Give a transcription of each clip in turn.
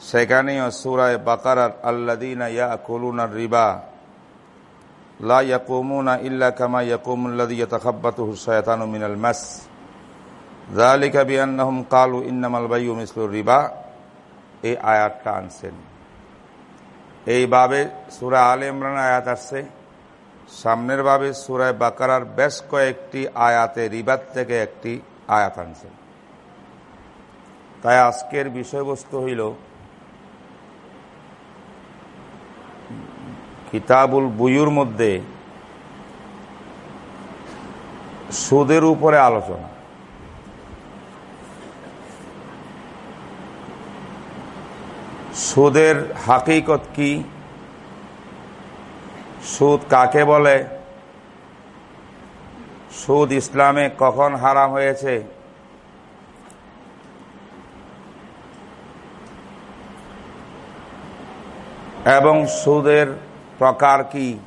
সেখানেও সুরায় বাকার আল্লাদিনা রিবা। লা মিসলুর রিবা। এই আয়াতটা আনছেন। এইভাবে সূরা আলে ইমরান আয়াত সামনের ভাবে সুরায় বাকারার বেশ কয়েকটি আয়াতে রিবাত থেকে একটি আয়াত আনছেন। তাই আজকের বিষয়বস্তু হইল কিতাবুল বুয়ুর মধ্যে সুদের উপরে আলোচনা। সুদের হাকিকত কি? সুদ কাকে বলে? সুদ ইসলামে কখন হারাম হয়েছে? এবং সুদের প্রকার কি?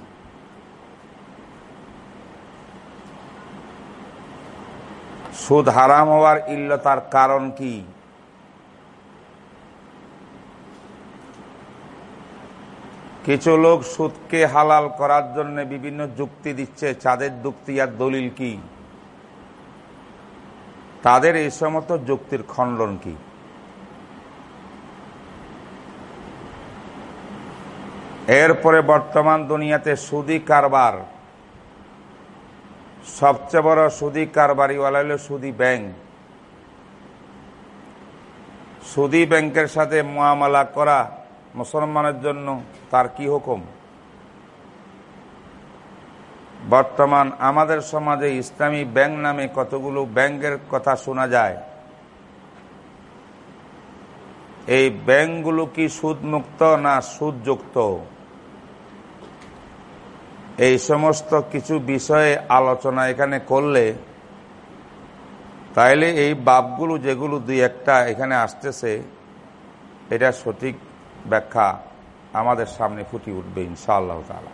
সুদ হারাম হওয়ার ইল্লতার কারণ কি? কিছু লোক সুদকে হালাল করার জন্য বিভিন্ন যুক্তি দিচ্ছে। চাঁদের যুক্তি আর দলিল কি? তাদের এই সমস্ত যুক্তির খণ্ডন কি? এরপরে বর্তমান দুনিয়াতে সুদি কারবার। সবচেয়ে বড় সুদি কারবারিওয়ালা হল সুদি ব্যাংক। সুদি ব্যাংকের সাথে মোয়ামলা করা মুসলমানের জন্য তার কি হুকুম? বর্তমান আমাদের সমাজে ইসলামী ব্যাংক নামে কতগুলো ব্যাংকের কথা শোনা যায়। এই ব্যাংকগুলো কি সুদমুক্ত না সুদযুক্ত? এই সমস্ত কিছু বিষয়ে আলোচনা এখানে করলে তাইলে এই বাপগুলো যেগুলো দুই একটা এখানে আসতেছে, এটা সঠিক ব্যাখ্যা আমাদের সামনে ফুটি উঠবে ইনশাআল্লাহ তালা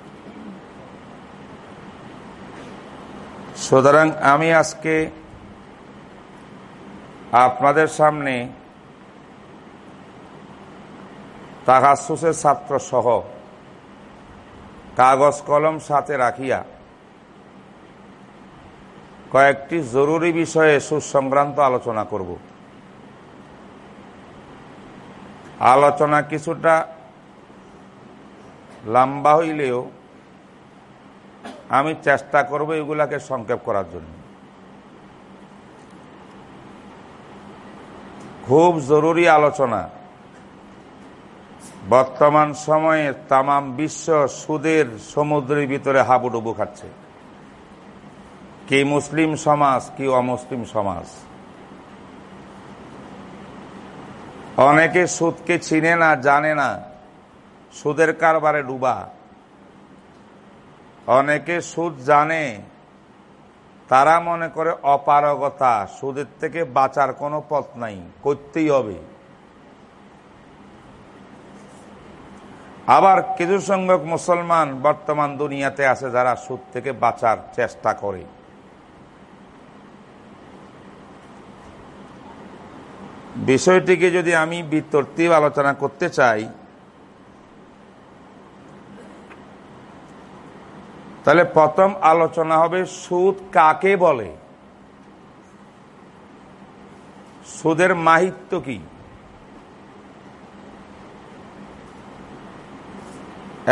সুতরাং আমি আজকে আপনাদের সামনে তাহাসুসের ছাত্র সহ কাগজ কলম সাথে রাখিয়া কয়েকটি জরুরি বিষয়ে সুসংক্রান্ত আলোচনা করব। আলোচনা কিছুটা লম্বা হইলেও আমি চেষ্টা করব এগুলাকে সংক্ষেপ করার জন্য। খুব জরুরি আলোচনা। বর্তমান সময়ে তামাম বিশ্ব সুদের সমুদ্রের ভিতরে হাবুডুবু খাচ্ছে। কি মুসলিম সমাজ, কি অমুসলিম সমাজ। অনেকে সুদকে চিনে না, জানে না, সুদের কারবারে ডুবা। অনেকে সুদ জানে, তারা মনে করে অপারগতা, সুদের থেকে বাঁচার কোনো পথ নাই, করতেই হবে। আবার কিছু সংখ্যক মুসলমান বর্তমান দুনিয়াতে আছে যারা সুদ থেকে বাঁচার চেষ্টা করে। বিষয়টিকে যদি আমি বিতর্তিব আলোচনা করতে চাই, তাহলে প্রথম আলোচনা হবে সুদ কাকে বলে? সুদের মাহিত্য কি?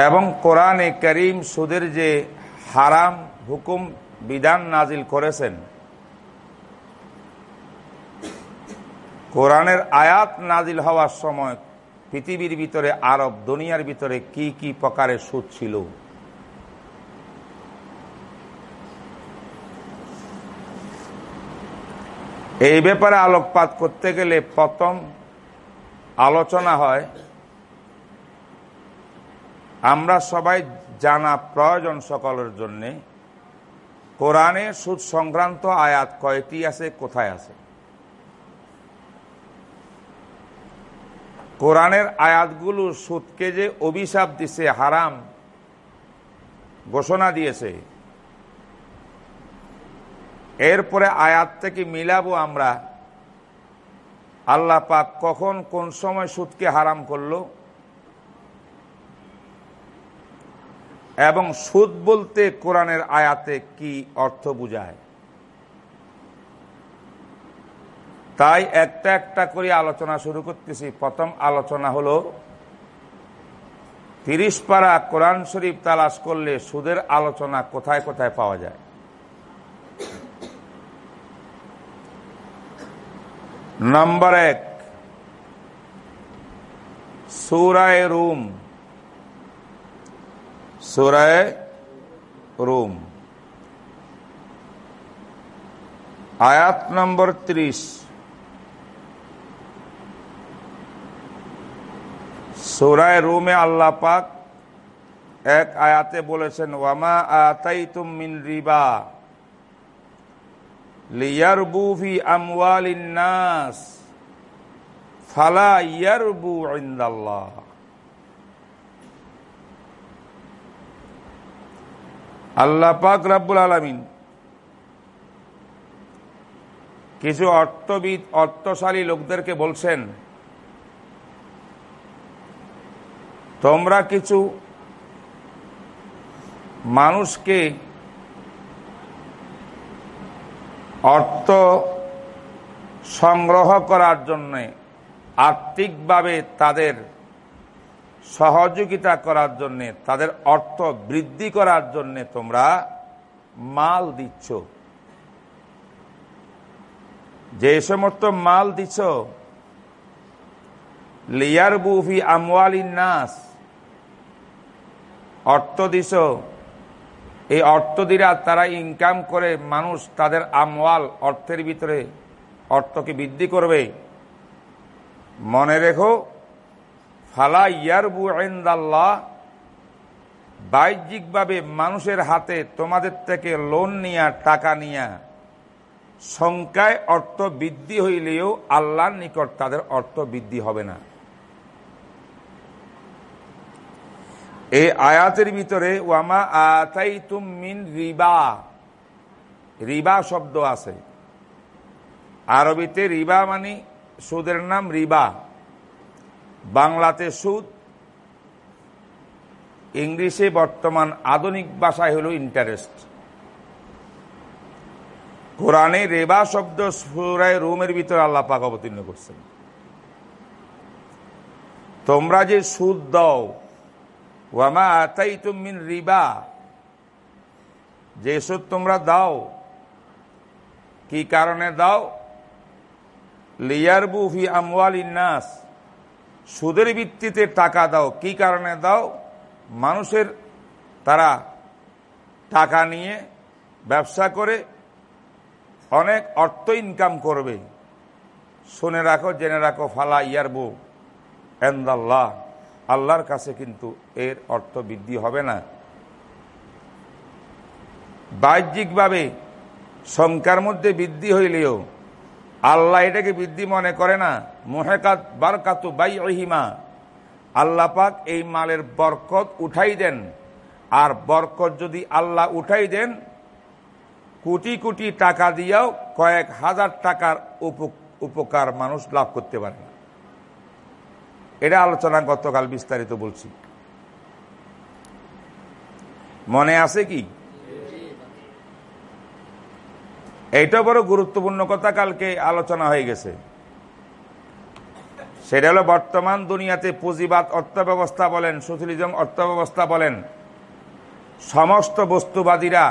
এবং কোরআনে করিম সুদের যে হারাম হুকুম বিধান নাজিল করেছেন, কোরআনের আয়াত নাজিল হওয়ার সময় পৃথিবীর ভিতরে, আরব দুনিয়ার ভিতরে কি কি প্রকারের সুদ ছিল? এই ব্যাপারে আলোকপাত করতে গেলে প্রথম আলোচনা হয় আমরা সবাই জানা প্রয়োজন সকলের জন্যে। কোরআনে সুদ সংক্রান্ত আয়াত কয়টি আছে, কোথায় আছে? কোরআনের আয়াতগুলো সুদকে যে অভিশাপ দিছে, হারাম ঘোষণা দিয়েছে। এরপরে আয়াত থেকে মিলাবো আমরা, আল্লাহ পাক কখন কোন সময় সুদকে হারাম করল? এবং সুদ বলতে কোরআনের আয়াতে কি অর্থ বুঝায়? তাই একটা একটা করে আলোচনা শুরু করতেছি। প্রথম আলোচনা হলো, তিরিশ পারা কোরআন শরীফ তালাশ করলে সুদের আলোচনা কোথায় কোথায় পাওয়া যায়? নম্বর এক, সুরায় রুম সুরায় রুম। আয়াত নম্বর ত্রিশ। সুরায় রুমে আল্লাহ পাক এক আয়াতে বলেছেন, ওয়ামা আতাই মিন রিবা লিয়ারবু ফি আমওয়ালিন নাস ফালা ইয়ারবু ইনদাল্লাহ। আল্লাহ পাক রাব্বুল আলামিন কিছু অর্থবিদ, অর্থশালী লোকদেরকে বলছেন, তোমরা কিছু মানুষকে অর্থ সংগ্রহ করার জন্য আর্থিকভাবে তাদের সহযোগিতা করার জন্যে, তাদের অর্থ বৃদ্ধি করার জন্যে তোমরা মাল দিচ্ছ। যে সমস্ত মাল দিচ্ছ লিয়ার বুফি আমওয়ালিন নাস, অর্থ দিছ এই অর্থ দিরা তারা ইনকাম করে মানুষ তাদের আমওয়াল, অর্থের ভিতরে অর্থকে বৃদ্ধি করবে। মনে রেখো ফালা ইয়ারবু আইন্দাল্লাহ বাহ্যিকভাবে মানুষের হাতে তোমাদের থেকে লোন নিয়া, টাকা নিয়া, সংখ্যায় অর্থ বৃদ্ধি হইলেও আল্লাহর নিকট তাদের অর্থ বৃদ্ধি হবে না। এই আয়াতের ভিতরে, ওয়ামা আতাই মিন রিবা রিবা শব্দ আছে। আরবিতে রিবা মানে সুদের নাম রিবা। বাংলাতে সুদ, ইংলিশে বর্তমান আধুনিক ভাষায় হল ইন্টারেস্ট কোরআনে রেবা শব্দ সুরায় রুমের ভিতরে আল্লাহ পাক অবতীর্ণ করছেন। তোমরা যে সুদ দাও, ওয়ামা আতাই তুমিন রিবা, যে সুদ তোমরা দাও, কি কারণে দাও? লিয়ারবু ফি আমওয়াল ইন্নাস সুদের ভিত্তিতে টাকা দাও, কি কারণে দাও? মানুষের, তারা টাকা নিয়ে ব্যবসা করে, অনেক অর্থ ইনকাম করবে। শুনে রাখো, জেনে রাখো, ফালা ইয়ারবু এন্দাল্লাহ। আল্লাহর কাছে কিন্তু এর অর্থ বৃদ্ধি হবে না। বাহ্যিকভাবে সংখ্যার মধ্যে বৃদ্ধি হইলেও আল্লাহ এটাকে বৃদ্ধি মনে করে না। মোহেকাত বারকাতু বাই অহিমা আল্লাহ পাক এই মালের বরকত উঠাই দেন। আর বরকত যদি আল্লাহ উঠাই দেন, কোটি কোটি টাকা দিয়েও কয়েক হাজার টাকার উপকার মানুষ লাভ করতে পারে না। এটা আলোচনা গতকাল বিস্তারিত বলছি। মনে আছে কি? এইটা বড় গুরুত্বপূর্ণ কথা, কালকে আলোচনা হয়ে গেছে। সেটা হলো বর্তমান দুনিয়াতে পুঁজিবাদ, অর্থব্যবস্থা বলেন সোশ্যালিজম অর্থব্যবস্থা বলেন, সমস্ত বস্তুবাদীরা,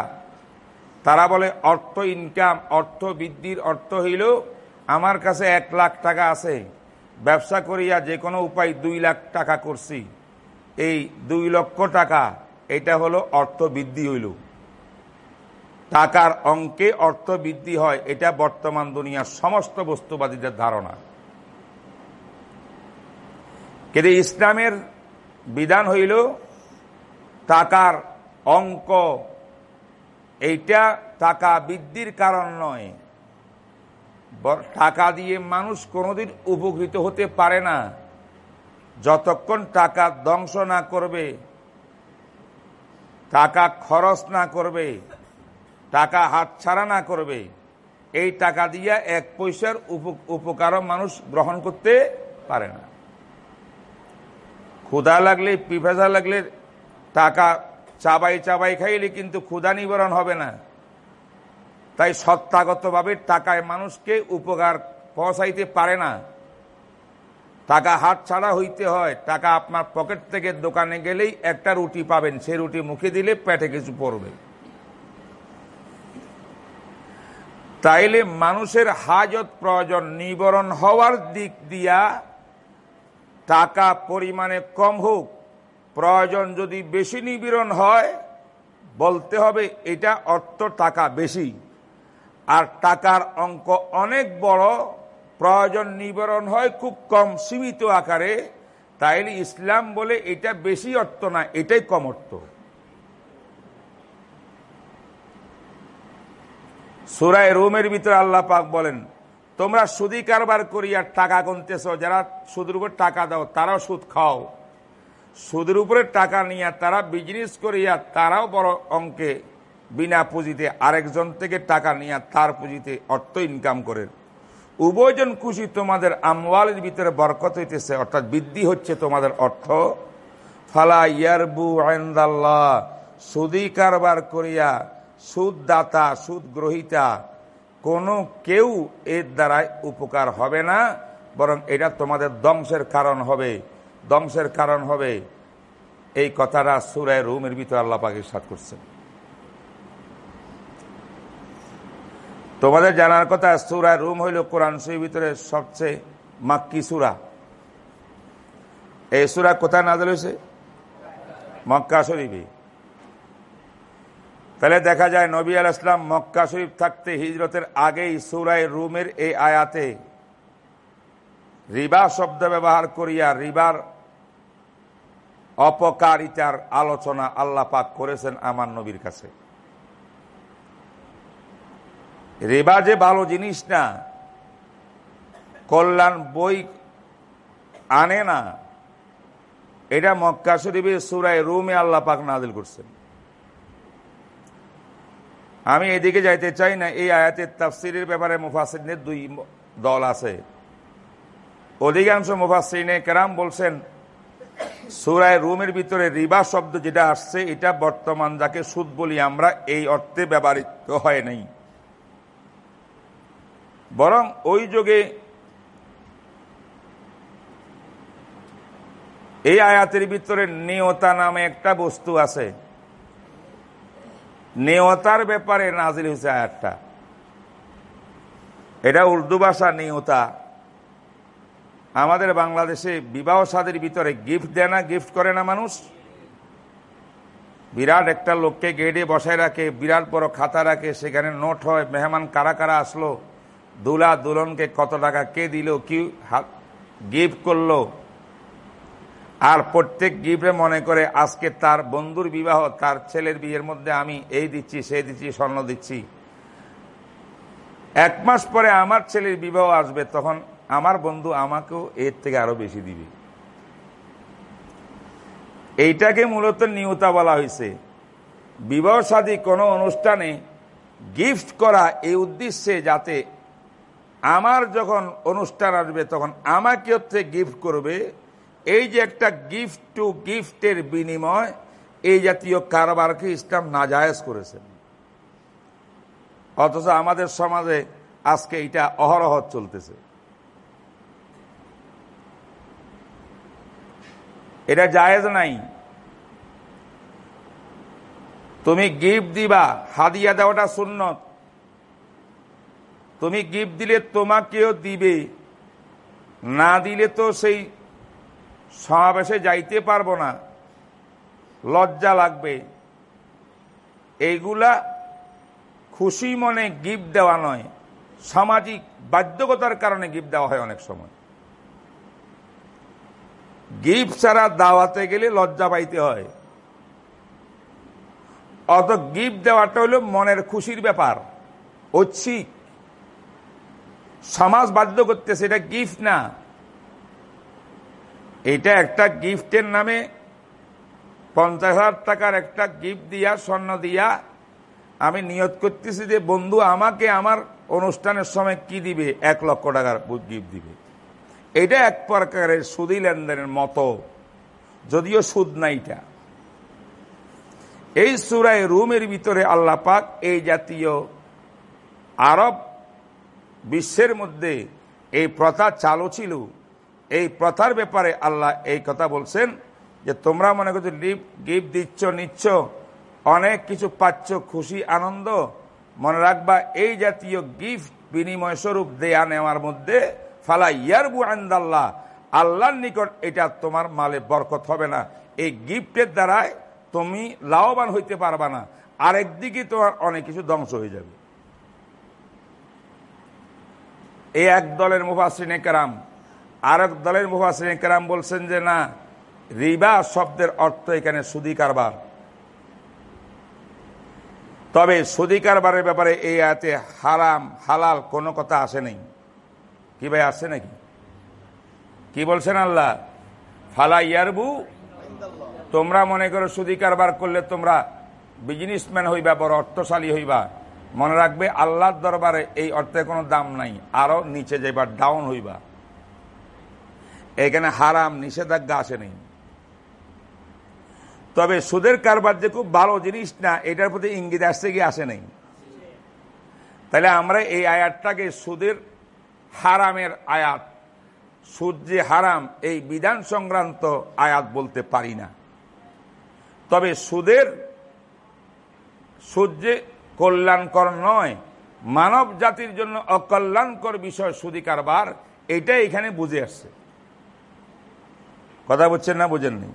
তারা বলে অর্থ ইনকাম অর্থ বৃদ্ধির অর্থ হইল, আমার কাছে এক লাখ টাকা আছে, ব্যবসা করিয়া যে কোনো উপায় দুই লাখ টাকা করছি, এই দুই লক্ষ টাকা, এটা হলো অর্থ বৃদ্ধি হইল। টাকার অঙ্কে অর্থ বৃদ্ধি হয়, এটা বর্তমান দুনিয়ার সমস্ত বস্তুবাদীদের ধারণা। কিন্তু ইসলামের বিধান হইল, টাকার অঙ্ক, এইটা টাকা বৃদ্ধির কারণ নয়। টাকা দিয়ে মানুষ কোনোদিন উপকৃত হতে পারে না। যতক্ষণ টাকা ধ্বংস না করবে, টাকা খরচ না করবে টাকা হাত ছাড়া না করবে। এই টাকা দিয়া এক পয়সার উপকারও মানুষ গ্রহণ করতে পারে না। ক্ষুধা লাগলে পিফাসা লাগলে টাকা চাবাই চাবাই খাইলে কিন্তু ক্ষুধা নিবারণ হবে না। তাই সত্তাগতভাবে টাকায় মানুষকে উপকার পৌঁছাইতে পারে না। টাকা হাত ছাড়া হইতে হয়। টাকা আপনার পকেট থেকে দোকানে গেলেই একটা রুটি পাবেন। সে রুটি মুখে দিলে পেটে কিছু পড়বে। তাইলে মানুষের হাজত প্রয়োজন নিবরণ হওয়ার দিক দিয়া টাকা পরিমাণে কম হোক, প্রয়োজন যদি বেশি নিবিরণ হয়, বলতে হবে এটা অর্থ টাকা বেশি। আর টাকার অঙ্ক অনেক বড়, প্রয়োজন নিবারণ হয় খুব কম সীমিত আকারে, তাইলে ইসলাম বলে এটা বেশি অর্থ না, এটাই কম অর্থ। সুরায় রুমের ভিতরে আল্লাহ পাক বলেন, তোমরা সুদি কারবার করিয়া টাকা গুনতেছ, যারা সুদের উপর টাকা দাও, তারাও সুদ খাও। সুদের উপরে টাকা নিয়ে তারা বিজনেস করিয়া তারাও বড় অঙ্কে বিনা পুঁজিতে আরেকজন থেকে টাকা নিয়ে তার পুঁজিতে অর্থ ইনকাম করে। উভয়জন খুশি, তোমাদের আমওয়ালের ভিতরে বরকত হইতেছে, অর্থাৎ বৃদ্ধি হচ্ছে তোমাদের অর্থ। ফালা ইয়ারবু আইন্দাল্লাহ সুদি কারবার করিয়া সুদ দাতা সুদ গ্রহিতা কোনো কেউ এর দ্বারাই উপকার হবে না, বরং এটা তোমাদের ধ্বংসের কারণ হবে। ধ্বংসের কারণ হবে এই কথাটা সুরায় রুমের ভিতরে আল্লাহ পাকে সাত করছেন। তোমাদের জানার কথা সুরা রুম হইল কোরআন শরীর ভিতরে সবচেয়ে মাক্কি সুরা। এই সুরা কোথায় নাজল হয়েছে? মক্কা শরীফে। তাহলে দেখা যায় নবী আল ইসলাম মক্কা শরীফ থাকতে হিজরতের আগেই সুরায় রুমের এই আয়াতে রিবা শব্দ ব্যবহার করিয়া রিবার অপকারিতার আলোচনা আল্লাহ পাক করেছেন আমার নবীর কাছে। রেবা যে ভালো জিনিস না, কল্যাণ বই আনে না, এটা মক্কা শরীফের সুরায় রুমে আল্লাহ পাক নাদিল করছেন। আমি এদিকে যাইতে চাই না, এই আয়াতের তাফসিরের ব্যাপারে মুফাসিনের দুই দল আছে। অধিকাংশ মুফাসিনে কেরাম বলছেন, সুরায় রুমের ভিতরে রিবা শব্দ যেটা আসছে, এটা বর্তমান যাকে সুদ বলি আমরা, এই অর্থে ব্যবহৃত হয় নাই। বরং ওই যুগে এই আয়াতের ভিতরে নিয়তা নামে একটা বস্তু আছে। নিয়তার ব্যাপারে নাজিল হয়েছে আয়াতটা। এটা উর্দু ভাষা নিয়তা আমাদের বাংলাদেশে বিবাহ সাদের ভিতরে গিফট দেয় না গিফট করে না মানুষ। বিরাট একটা লোককে গেডে বসায় রাখে, বিরাট বড় খাতা রাখে, সেখানে নোট হয়, মেহমান কারা কারা আসলো, দুলা দুলনকে কত টাকা কে দিল, কি গিফট করল। আর প্রত্যেক গিফটে মনে করে আজকে তার বন্ধুর বিবাহ, তার ছেলের বিয়ের মধ্যে আমি এই দিচ্ছি সে দিচ্ছি, স্বর্ণ দিচ্ছি। এক মাস পরে আমার ছেলের বিবাহ আসবে, তখন আমার বন্ধু আমাকেও এর থেকে আরও বেশি দিবে। এইটাকে মূলত নিয়তা বলা হয়েছে। বিবাহ সাদী কোনো অনুষ্ঠানে গিফট করা এই উদ্দেশ্যে যাতে আমার যখন অনুষ্ঠান আসবে, তখন আমাকে হচ্ছে গিফট করবে এই যে একটা গিফট টু গিফটের বিনিময়, এই জাতীয় কারবারকে ইসলাম নাজায়জ করেছেন অথচ আমাদের সমাজে আজকে এটা অহরহ চলতেছে। এটা জায়েজ নাই। তুমি গিফট দিবা, হাদিয়া দেওয়াটা সুন্নত। তুমি গিফট দিলে তোমাকেও দিবে, না দিলে তো সেই সমাবেশে যাইতে পারব না। লজ্জা লাগবে। এইগুলা খুশি মনে গিফট দেওয়া নয়। সামাজিক বাধ্যকতার কারণে গিফট দেওয়া হয় অনেক সময়। গিফট ছাড়া দাওয়াতে গেলে লজ্জা পাইতে হয়। অত গিফট দেওয়াটা হলো মনের খুশির ব্যাপার। ঐচ্ছিক। সমাজ বাধ্য করতেছে এটা গিফট না। এটা একটা গিফটের নামে পঞ্চাশ হাজার টাকার একটা গিফট দিয়া, স্বর্ণ দিয়া আমি নিয়ত করতেছি যে, বন্ধু, আমাকে আমার অনুষ্ঠানের সময় কি দিবে? এক লক্ষ টাকার গিফট দিবে। এটা এক প্রকারের সুদি লেনদেনের মতো, যদিও সুদ নাইটা এই সুরায় রুমের ভিতরে আল্লাহ পাক এই জাতীয় আরব বিশ্বের মধ্যে এই প্রথা চালু ছিল। এই প্রথার ব্যাপারে আল্লাহ এই কথা বলছেন যে তোমরা মনে করছ গিফট দিচ্ছ, নিচ্ছ, অনেক কিছু পাচ্ছ, খুশি, আনন্দ, মনে রাখবা এই জাতীয় গিফট বিনিময় স্বরূপ দেয়া নেওয়ার মধ্যে, ফালা ইয়ারবু আন্দাল্লাহ, আল্লাহর নিকট এটা তোমার মালে বরকত হবে না। এই গিফটের দ্বারায় তুমি লাভবান হইতে পারবা না। আরেকদিকে তোমার অনেক কিছু ধ্বংস হয়ে যাবে। এই এক দলের মুফাসিন একরাম এক দলের মুফাসিন একরাম বলছেন যে, না, রিবা শব্দের অর্থ এখানে সুদী কারবার। তবে সুদী কারবারের ব্যাপারে এই আয়াতে হারাম, হালাল কোনো কথা আসে নেই। কি ভাই আসে নাকি? কি বলছেন আল্লাহ? ফালা ইয়ারবু, তোমরা মনে করো সুদী কারবার করলে তোমরা বিজনেসম্যান হইবা, বড় অর্থশালী হইবা। মনে রাখবে আল্লাহর দরবারে এই অর্থে কোনো দাম নাই, আরও নিচে যাইবা ডাউন হইবা। এখানে হারাম, নিষেধাজ্ঞা আসেনি। তবে সুদের কারবার যে খুব ভালো জিনিস না, এটার প্রতি ইঙ্গিত আসছে কি, আসে নেই। তাহলে আমরা এই আয়াতটাকে সুদের হারামের আয়াত, সুদ যে হারাম, এই বিধান সংক্রান্ত আয়াত বলতে পারি না। তবে সুদের, সুদ যে কল্যাণকর নয় মানব জাতির জন্য অকল্যাণকর বিষয় সুদী কারবার এটা এখানে বুঝে আসছে। কথা বলছেন না বুঝেননি?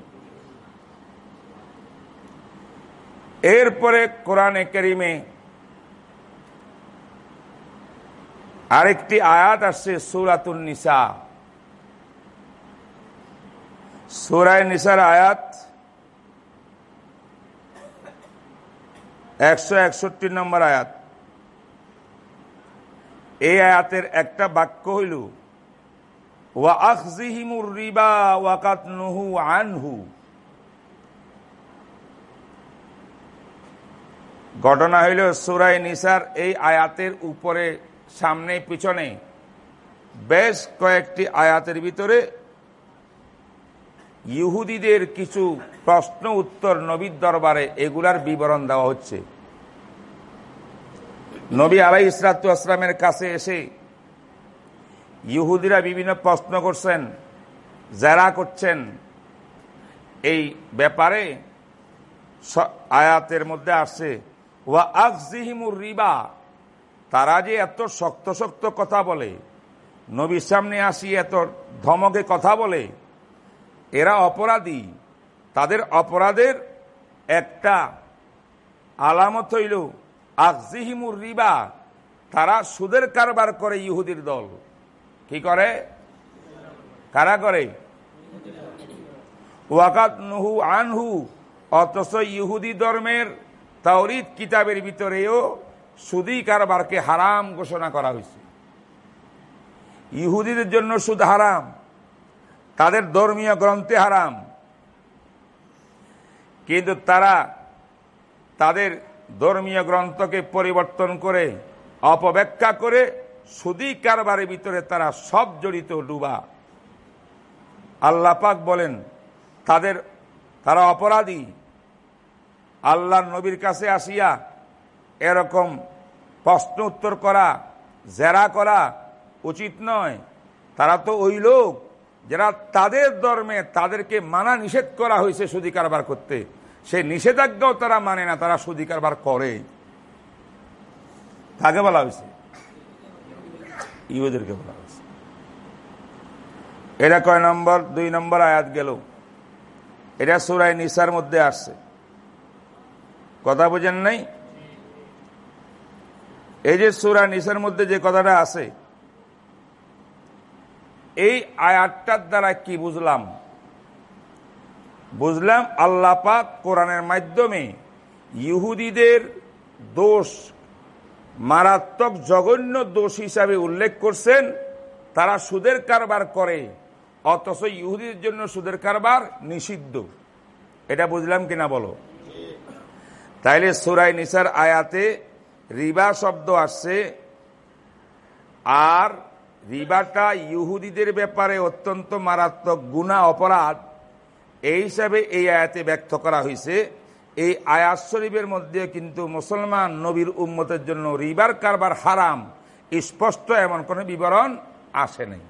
এরপরে কোরআনে করিমে আরেকটি আয়াত আসছে সুরাতুল নিসা। সুরায় নিসার আয়াত একশো একষট্টি নম্বর আয়াত। এই আয়াতের একটা বাক্য হইল রিবা ঘটনা হইল সুরাই নিসার, এই আয়াতের উপরে, সামনে, পিছনে, বেশ কয়েকটি আয়াতের ভিতরে ইহুদিদের কিছু প্রশ্ন, উত্তর নবীর দরবারে এগুলার বিবরণ দেওয়া হচ্ছে। নবী আলাই ইসরাতামের কাছে এসে ইহুদিরা বিভিন্ন প্রশ্ন করছেন যারা করছেন। এই ব্যাপারে আয়াতের মধ্যে আসছে, ওয়া আকজিহিমুর রিবা তারা যে এত শক্ত শক্ত কথা বলে, নবীর সামনে আসি এত ধমকে কথা বলে, এরা অপরাধী। তাদের অপরাধের একটা আলামত হইল আকজিহিমুর রিবা তারা সুদের কারবার করে ইহুদির দল। করে? কারা করে? ওয়াকাত নুহু আনহু, অথচ ইহুদি ধর্মের তাওরিদ কিতাবের ভিতরেও সুদি কারবারকে হারাম ঘোষণা করা হয়েছে। ইহুদিদের জন্য সুদ হারাম, তাদের ধর্মীয় গ্রন্থে হারাম। কিন্তু তারা তাদের ধর্মীয় গ্রন্থকে পরিবর্তন করে, অপব্যাখ্যা করে সুদী কারবারের ভিতরে তারা সব জড়িত ডুবা। আল্লাপাক বলেন, তাদের, তারা অপরাধী। আল্লাহর নবীর কাছে আসিয়া এরকম প্রশ্ন উত্তর করা, জেরা করা উচিত নয়। তারা তো ওই লোক যারা তাদের ধর্মে তাদেরকে মানা নিষেধ করা হয়েছে সুদী কারবার করতে। সে নিষেধাজ্ঞাও তারা মানে না, তারা সুদী কারবার করে। তাকে বলা হয়েছে? ইহুদেরকে বলা হয়েছে। এটা কয় নম্বর? দুই নম্বর আয়াত গেল। এটা সুরাই নিসার মধ্যে আসছে। কথা বোঝেন নাই? এই যে সুরা নিসার মধ্যে যে কথাটা আছে, এই আয়াতটার দ্বারা কি বুঝলাম? বুঝলাম আল্লাহ পাক কোরআনের মাধ্যমে ইহুদিদের দোষ মারাত্মক জঘন্য দোষ হিসাবে উল্লেখ করছেন, তারা সুদের কারবার করে, অথচ ইহুদিদের জন্য সুদের কারবার নিষিদ্ধ। এটা বুঝলাম কিনা বলো? তাইলে সুরাই নিসার আয়াতে রিবা শব্দ আসছে, আর রিবাটা ইহুদিদের ব্যাপারে অত্যন্ত মারাত্মক গুণা অপরাধ, এই হিসাবে এই আয়াতে ব্যক্ত করা হয়েছে এই আয়াত শরীফের মধ্যে কিন্তু মুসলমান নবীর উম্মতের জন্য রিবার কারবার হারাম, স্পষ্ট এমন কোন বিবরণ আসে নাই।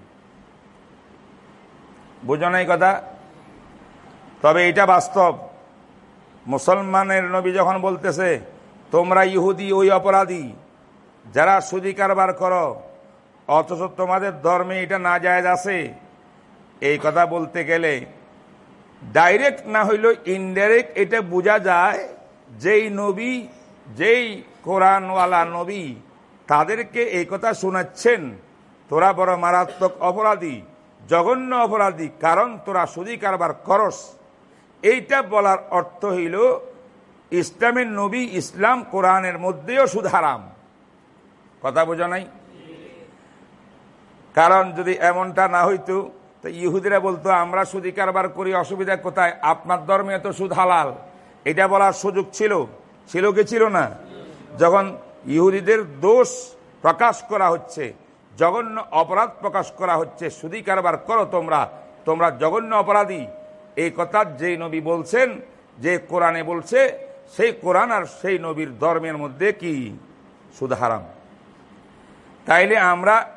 বুঝো নাই কথা? তবে এটা বাস্তব। মুসলমানের নবী যখন বলতেছে, তোমরা ইহুদি, ওই অপরাধী, যারা সুদি কারবার করো, অথচ তোমাদের ধর্মে এটা না যায় আছে, এই কথা বলতে গেলে ডাইরেক্ট না হইলেও ইনডাইরেক্ট এটা বোঝা যায় যেই নবী, যেই কোরআনওয়ালা নবী তাদেরকে এই কথা শোনাচ্ছেন, তোরা বড় মারাত্মক অপরাধী, জঘন্য অপরাধী, কারণ তোরা সুদি কারবার করস। এইটা বলার অর্থ হইল, ইসলামের নবী ইসলাম কোরআনের মধ্যেও সুধারাম কথা বোঝা নাই? কারণ যদি এমনটা না হইতো তো ইহুদিরা বলতো, আমরা সুদি কারবার করি, অসুবিধা কোথায়? আপনার ধর্মে তো সুদ হালাল। এটা বলার সুযোগ ছিল। ছিল কি ছিল না? যখন ইহুদিদের দোষ প্রকাশ করা হচ্ছে, জঘন্য অপরাধ প্রকাশ করা হচ্ছে, সুদি কারবার করো তোমরা তোমরা জঘন্য অপরাধী। এই কথা যেই নবী বলছেন, যে কোরআনে বলছে, সেই কোরআন আর সেই নবীর ধর্মের মধ্যে কি? সুদ হারাম। তাইলে আমরা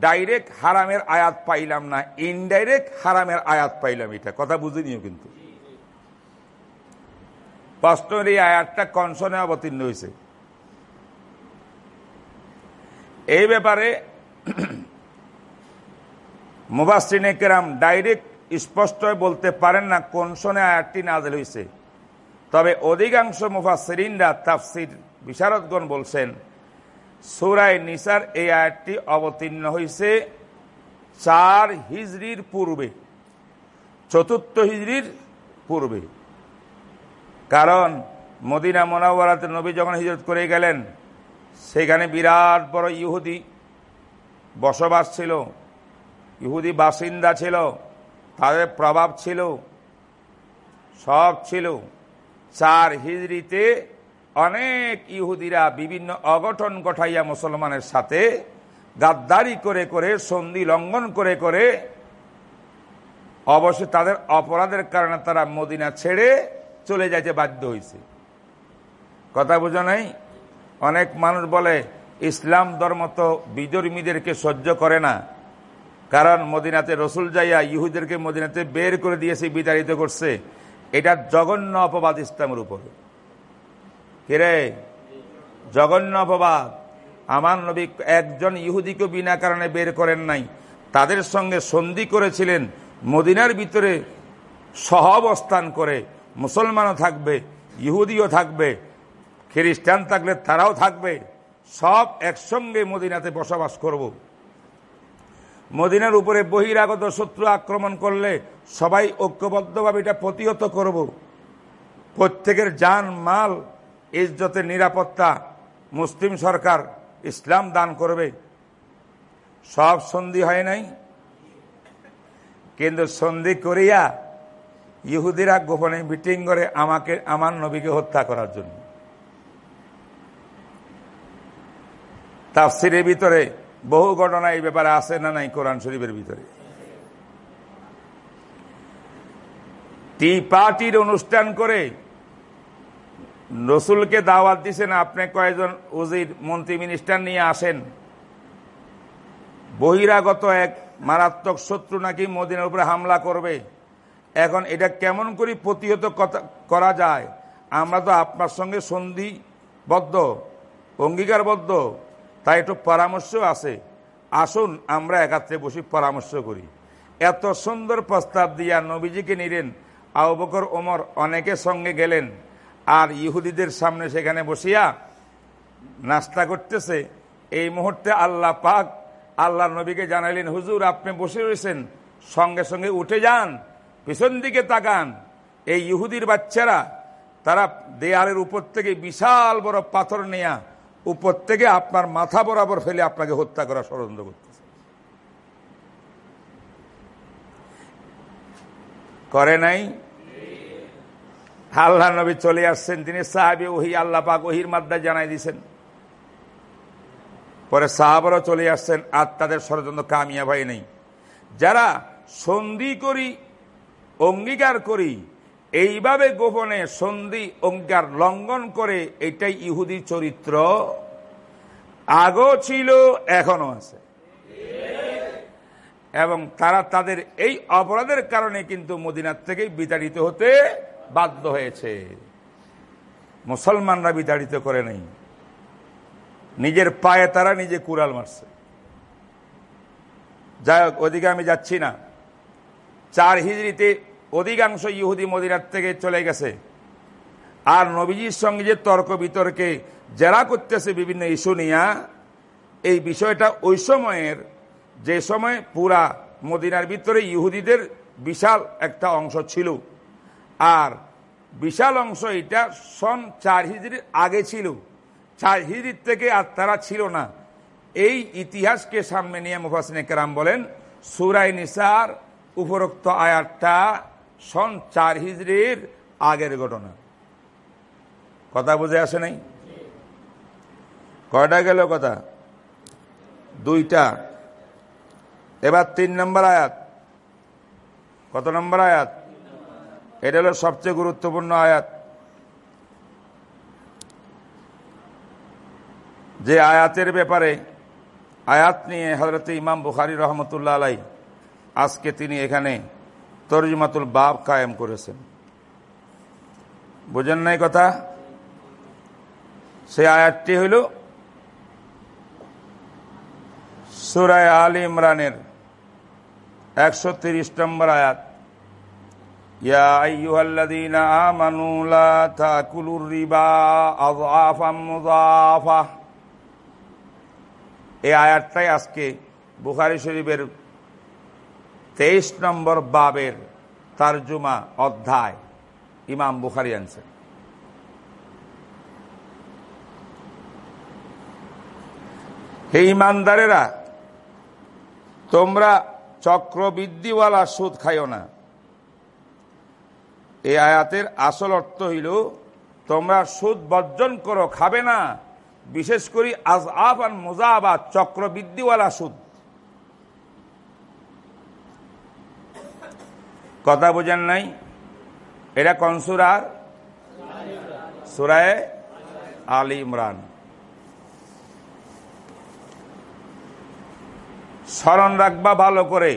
ডাইরেক্ট হারামের আয়াত পাইলাম না ইনডাইরেক্ট হারামের আয়াত পাইলাম এটা। কথা বুঝে নিও কিন্তু। প্রশ্নের এই আয়াতটা কনসনে অবতীর্ণ হয়েছে? এই ব্যাপারে মুবাসিনে কেরাম ডাইরেক্ট স্পষ্ট বলতে পারেন না কোন সনে আয়াতটি নাজেল হয়েছে। তবে অধিকাংশ মুফাসরিনরা তাফসির বিশারদগণ বলছেন সুরায় নিসার এই আয়াতটি অবতীর্ণ হয়েছে চার হিজড়ির পূর্বে, চতুর্থ হিজড়ির পূর্বে। কারণ মদিনা মোনাওয়ারাতে নবী যখন হিজরত করে গেলেন, সেখানে বিরাট বড় ইহুদি বসবাস ছিল, ইহুদি বাসিন্দা ছিল, তাদের প্রভাব ছিল, সব ছিল। চার হিজড়িতে অনেক ইহুদিরা বিভিন্ন অগঠন গঠাইয়া মুসলমানের সাথে গাদ্দারি করে করে, সন্ধি লঙ্ঘন করে করে অবশ্যই তাদের অপরাধের কারণে তারা মদিনা ছেড়ে চলে যাইতে বাধ্য হয়েছে কথা বোঝা নাই? অনেক মানুষ বলে, ইসলাম ধর্ম তো বিধর্মীদেরকে সহ্য করে না। কারণ মদিনাতে রসুল যাইয়া ইহুদেরকে মদিনাতে বের করে দিয়েছে, বিতাড়িত করছে। এটা জঘন্য অপবাদ ইসলামের উপরে। কিরে? জঘন্য অপবাদ। আমার নবী একজন ইহুদিকে বিনা কারণে বের করেন নাই। তাদের সঙ্গে সন্ধি করেছিলেন, মদিনার ভিতরে সহ অবস্থান করে। মুসলমানও থাকবে, ইহুদিও থাকবে, খ্রিস্টান থাকলে তারাও থাকবে। সব একসঙ্গে মদিনাতে বসবাস করব। মদিনার উপরে বহিরাগত শত্রু আক্রমণ করলে সবাই ঐক্যবদ্ধভাবে এটা প্রতিহত করব। প্রত্যেকের যান মাল ইজ্জতের নিরাপত্তা মুসলিম সরকার ইসলাম দান করবে। সব সন্ধি হয় নাই। কিন্তু সন্ধি করিয়া ইহুদিরা গোপনে মিটিং করে আমাকে, আমার নবীকে হত্যা করার জন্য। তাফসিরের ভিতরে বহু ঘটনা এই ব্যাপারে আছে না নাই কোরআন শরীফের ভিতরে? টি পার্টির অনুষ্ঠান করে রসুলকে দাওয়াত দিছেন, আপনি কয়েকজন উজির মন্ত্রী মিনিস্টার নিয়ে আসেন? বহিরাগত এক মারাত্মক শত্রু নাকি মদিনার উপরে হামলা করবে? এখন এটা কেমন করে প্রতিহত করা যায়? আমরা তো আপনার সঙ্গে সন্ধিবদ্ধ, অঙ্গীকারবদ্ধ, তাই একটু পরামর্শ আছে। আসুন, আমরা একাত্রে বসে পরামর্শ করি। এত সুন্দর প্রস্তাব দিয়া নবীজিকে নিলেন আবকর ওমর অনেকের সঙ্গে গেলেন। আর ইহুদিদের সামনে সেখানে বসিয়া নাস্তা করতেছে। এই মুহূর্তে আল্লাহ পাক আল্লাহ নবীকে জানাইলেন, হুজুর, আপনি বসে রয়েছেন, সঙ্গে সঙ্গে উঠে যান, পিছন দিকে তাকান। এই ইহুদির বাচ্চারা, তারা দেয়ালের উপর থেকে বিশাল বড় পাথর নেয়া উপর থেকে আপনার মাথা বরাবর ফেলে আপনাকে হত্যা করা ষড়যন্ত্র করতেছে। করে নাই? আল্লাহ নবী চলে আসছেন, তিনি সাহাবি ওহি, আল্লাহ পাক ওহির মাদ্রায় জানাই দিয়েছেন পরে সাহাবারও চলে আসছেন, আর তাদের ষড়যন্ত্র কামিয়া ভাই নেই। যারা সন্ধি করি, অঙ্গীকার করি, এইভাবে গোপনে সন্ধি অঙ্গীকার লঙ্ঘন করে, এটাই ইহুদি চরিত্র, আগও ছিল এখনও আছে। এবং তারা তাদের এই অপরাধের কারণে কিন্তু মদিনার থেকেই বিতাড়িত হতে বাধ্য হয়েছে। মুসলমানরা বিতাড়িত করে নেই। নিজের পায়ে তারা নিজে কুড়াল মারছে। যাই হোক, ওদিকে আমি যাচ্ছি না। চার হিজড়িতে অধিকাংশ ইহুদি মদিনার থেকে চলে গেছে। আর নবীজির সঙ্গে যে তর্ক বিতর্কে জেরা করতেছে বিভিন্ন ইস্যু নিয়া, এই বিষয়টা ওই সময়ের, যে সময় পুরা মদিনার ভিতরে ইহুদিদের বিশাল একটা অংশ ছিল। আর বিশাল অংশ এটা সন চার হিজড়ির আগে ছিল। চার হিজড়ির থেকে আর তারা ছিল না। এই ইতিহাসকে সামনে নিয়ে মুফাসিনে কেরাম বলেন সুরাই নিসার উপরোক্ত আয়াতটা সন চার হিজড়ির আগের ঘটনা। কথা বুঝে আসে নাই? কয়টা গেল কথা? দুইটা। এবার তিন নম্বর আয়াত। কত নম্বর আয়াত? এটা হলো সবচেয়ে গুরুত্বপূর্ণ আয়াত। যে আয়াতের ব্যাপারে আয়াত নিয়ে হজরত ইমাম বুখারি রহমতুল্লাহ আলাই আজকে তিনি এখানে তরজমাতুল বাব কায়েম করেছেন। বুঝেন নাই কথা? সে আয়াতটি হইল সুরায় আল ইমরানের একশো নম্বর আয়াত। ইয়া আইয়ুহাল্লাযীনা আমানু লা তাকুলুর রিবা আযআফাম মুযাফা এই আয়াতটাই আজকে বুখারী শরীফের তেইশ নম্বর বাবের তারজুমা অধ্যায় ইমাম বুখারি আনছেন হে ইমানদারেরা, তোমরা চক্রবৃদ্ধিওয়ালা সুদ খাইও না। এই আয়াতের আসল অর্থ হইল, তোমরা সুদ বর্জন করো, খাবে না। বিশেষ করে আজ আফ আর মোজাবা চক্রবৃদ্ধিওয়ালা সুদ। কথা বোঝেন নাই? এটা কোন সুরার সুরায় আলী ইমরান। স্মরণ রাখবা ভালো করে।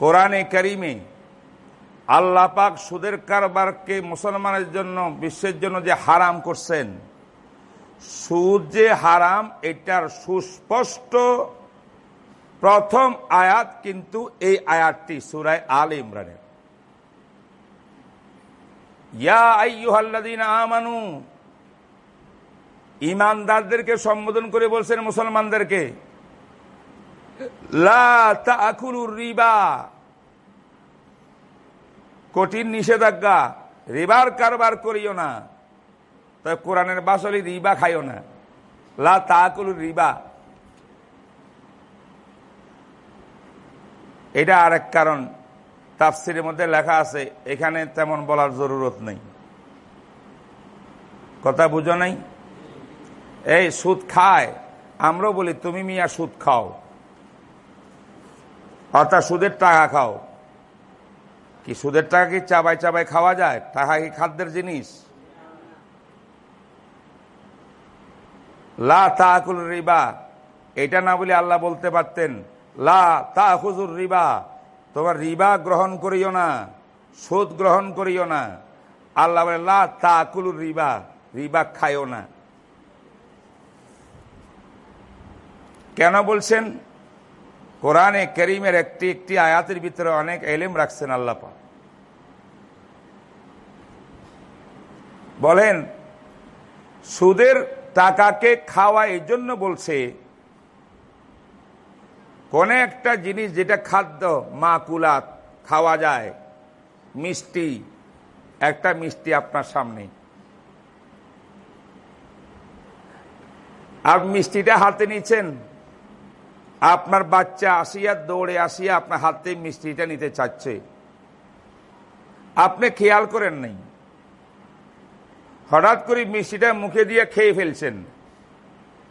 কোরআনে করিমে আল্লাহ পাক সুদের কারবারকে মুসলমানের জন্য, বিশ্বের জন্য যে হারাম করছেন, সুদ যে হারাম, এটার সুস্পষ্ট প্রথম আয়াত কিন্তু এই আয়াতটি সুরায় আল ইমরানের। আমানু, ইমানদারদেরকে সম্বোধন করে বলছেন মুসলমানদেরকে, লা রিবা কঠিন নিষেধাজ্ঞা। রিবার কারবার করিও না। তবে কোরআনের বাসলি রিবা খাইও না। লা তাকুলুর রিবা। এটা আরেক কারণ। তাফসিরের মধ্যে লেখা আছে, এখানে তেমন বলার জরুরত নেই। কথা বুঝো নাই? এই সুদ খায়, আমরাও বলি, তুমি মিয়া সুদ খাও, অর্থাৎ সুদের টাকা খাও। কি সুদের টাকা কি চাবাই চাবাই খাওয়া যায়? টাকা কি খাদ্যের জিনিস? লা তাকুল রিবা। এটা না বলে আল্লাহ বলতে পারতেন, লা তা হুজুর রিবা। তোমার রিবা গ্রহণ করিও না, সুদ গ্রহণ করিও না। আল্লাহ বলে, লা তাকুল রিবা রিবা খাইও না। কেন বলছেন? কোরআনে করিমের একটি একটি আয়াতের ভিতরে অনেক এলেম রাখছেন আল্লাপা বলেন, সুদের টাকাকে খাওয়া এই জন্য বলছে, কোন একটা জিনিস যেটা খাদ্য মা মাকুলাত, খাওয়া যায়, মিষ্টি, একটা মিষ্টি আপনার সামনে। আর মিষ্টিটা হাতে নিচ্ছেন আপনার বাচ্চা আসিয়া, দৌড়ে আসিয়া আপনার হাতে মিষ্টিটা নিতে চাচ্ছে। আপনি খেয়াল করেন নাই। হঠাৎ করে মিষ্টিটা মুখে দিয়ে খেয়ে ফেলছেন।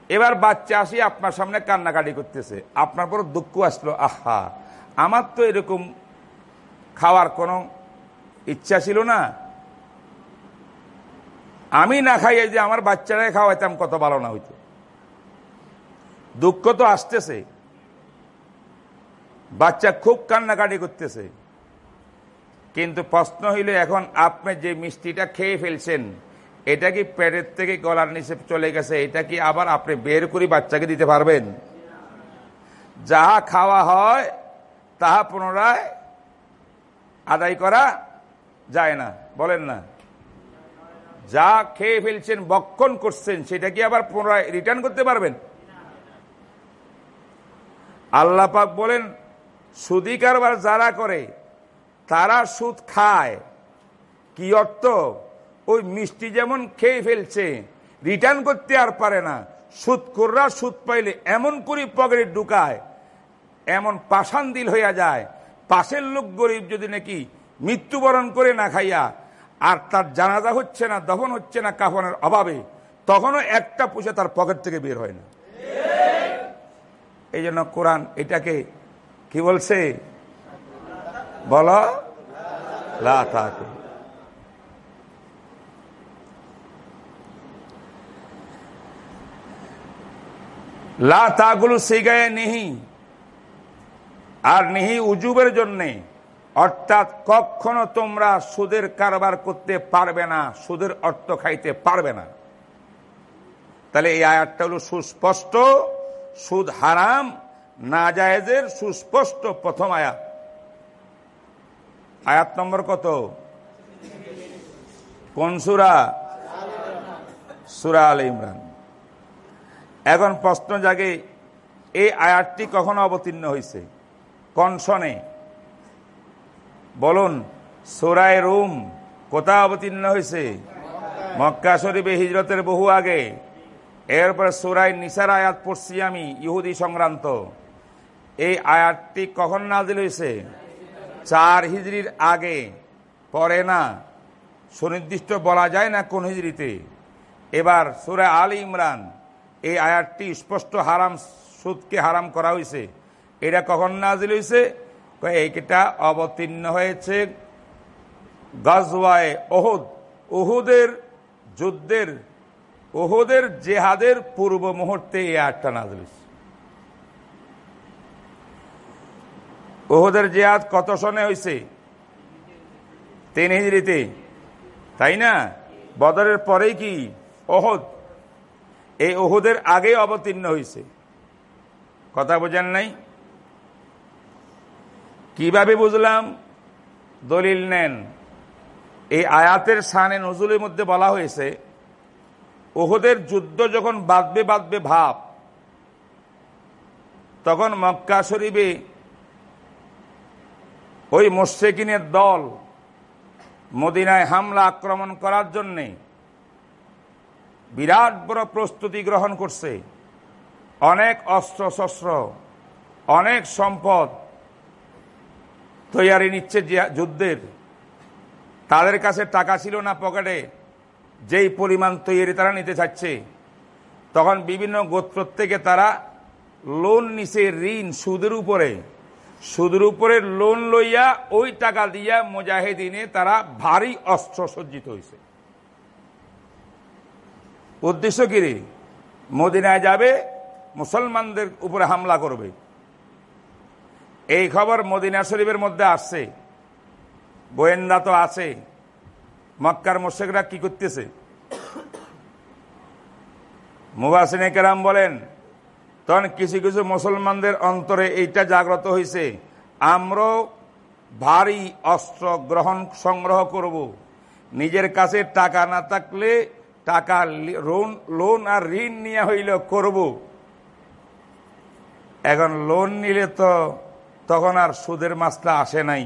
এবার বাচ্চা আসি আপনার সামনে কান্নাকাটি করতেছে। আপনার পর দুঃখ আসলো, আহা, আমার তো এরকম খাওয়ার কোনো ইচ্ছা ছিল না। আমি না খাইয়ে যে আমার বাচ্চারাই খাওয়াইতাম, কত ভালো না হইতো। দুঃখ তো আসতেছে। বাচ্চা খুব কান্নাকাটি করতেছে। কিন্তু প্রশ্ন হইল, এখন আপনি যে মিষ্টিটা খেয়ে ফেলছেন, এটা কি পেটের থেকে গলার নিচে চলে গেছে, এটা কি আবার আপনি বের করে বাচ্চাকে দিতে পারবেন? যাহা খাওয়া হয়, তাহা পুনরায় আদায় করা যায় না, বলেন না। যা খেয়ে ফেলছেন, বক্ষণ করছেন, সেটা কি আবার পুনরায় রিটার্ন করতে পারবেন? আল্লাহ পাক বলেন সুদি কারবার যারা করে, তারা সুদ খায়। কি অর্থ? ওই মিষ্টি যেমন খেয়ে ফেলছে, রিটার্ন করতে আর পারে না। সুদ কররা সুদ পাইলে এমন করে পকেটে ঢুকায়, এমন পাষাণ দিল হইয়া যায়। পাশের লোক গরিব যদি নাকি মৃত্যুবরণ করে না খাইয়া, আর তার জানাজা হচ্ছে না, দহন হচ্ছে না কাফনের অভাবে, তখনও একটা পয়সা তার পকেট থেকে বের হয় না। এই জন্য কোরআন এটাকে কি বলছে? বলো। লা তাকে লা তাগুলো সিগায় নিহি। আর নিহি উজুবের জন্যে। অর্থাৎ কখনো তোমরা সুদের কারবার করতে পারবে না, সুদের অর্থ খাইতে পারবে না। তাহলে এই আয়াতটা হলো সুস্পষ্ট, সুদ হারাম না জায়েজের সুস্পষ্ট প্রথম আয়াত। আয়াত নম্বর কত? কোন সুরা? সুরা আল ইমরান। এখন প্রশ্ন জাগে, এই আয়াতটি কখনো অবতীর্ণ হয়েছে কনসনে বলুন, সোরায় রুম কোথা অবতীর্ণ হয়েছে মক্কা শরীফে হিজরতের বহু আগে। এরপরে সোরাই নিসার আয়াত পড়ছি আমি, ইহুদি সংক্রান্ত। এই আয়াতটি কখন নাজিল হয়েছে? চার হিজড়ির আগে। পরে না? সুনির্দিষ্ট বলা যায় না কোন হিজড়িতে। এবার সুরা আল ইমরান, এই আয়াতটি স্পষ্ট হারাম সুদকে হারাম করা হয়েছে। এটা কখন নাজিল হয়েছে? এইটা অবতীর্ণ হয়েছে গজওয়ায় ওহুদ। ওহুদের যুদ্ধের, ওহুদের জেহাদের পূর্ব মুহূর্তে এই আয়াতটা নাজিল হয়েছে। ওহুদের জেহাদ কত সনে হয়েছে তিন হিজড়িতে। তাই না? বদরের পরেই কি? ওহদ এই ওহুদের আগে অবতীর্ণ হয়েছে কথা বোঝেন নাই? কীভাবে বুঝলাম? দলিল নেন। এই আয়াতের সানে নজরুলের মধ্যে বলা হয়েছে ওহদের যুদ্ধ যখন বাঁধবে বাঁধবে ভাব, তখন মক্কা শরীফে ওই মোশেকিনের দল মদিনায় হামলা আক্রমণ করার জন্যে বিরাট বড় প্রস্তুতি গ্রহণ করছে। অনেক অস্ত্র শস্ত্র, অনেক সম্পদ তৈয়ারি নিচ্ছে যুদ্ধের। তাদের কাছে টাকা ছিল না পকেটে, যেই পরিমাণ তৈরি তারা নিতে চাচ্ছে। তখন বিভিন্ন গোত্র থেকে তারা লোন নিছে ঋণ সুদের উপরে। সুদের উপরে লোন লইয়া ওই টাকা দিয়া মুজাহিদিনে তারা ভারী অস্ত্র সজ্জিত হয়েছে উদ্দেশ্য কিরে মদিনায় যাবে, মুসলমানদের উপরে হামলা করবে। এই খবর মদিনা শরীফের মধ্যে আসছে। গোয়েন্দা তো আছে। মক্কার মোশেকরা কি করতেছে? মুবাসিনে কেরাম বলেন তখন কিছু কিছু মুসলমানদের অন্তরে এইটা জাগ্রত হয়েছে আমরাও ভারী অস্ত্র গ্রহণ সংগ্রহ করব। নিজের কাছে টাকা না থাকলে টাকা লোন লোন আর ঋণ নিয়ে হইল করব। এখন লোন নিলে তো তখন আর সুদের মাসটা আসে নাই।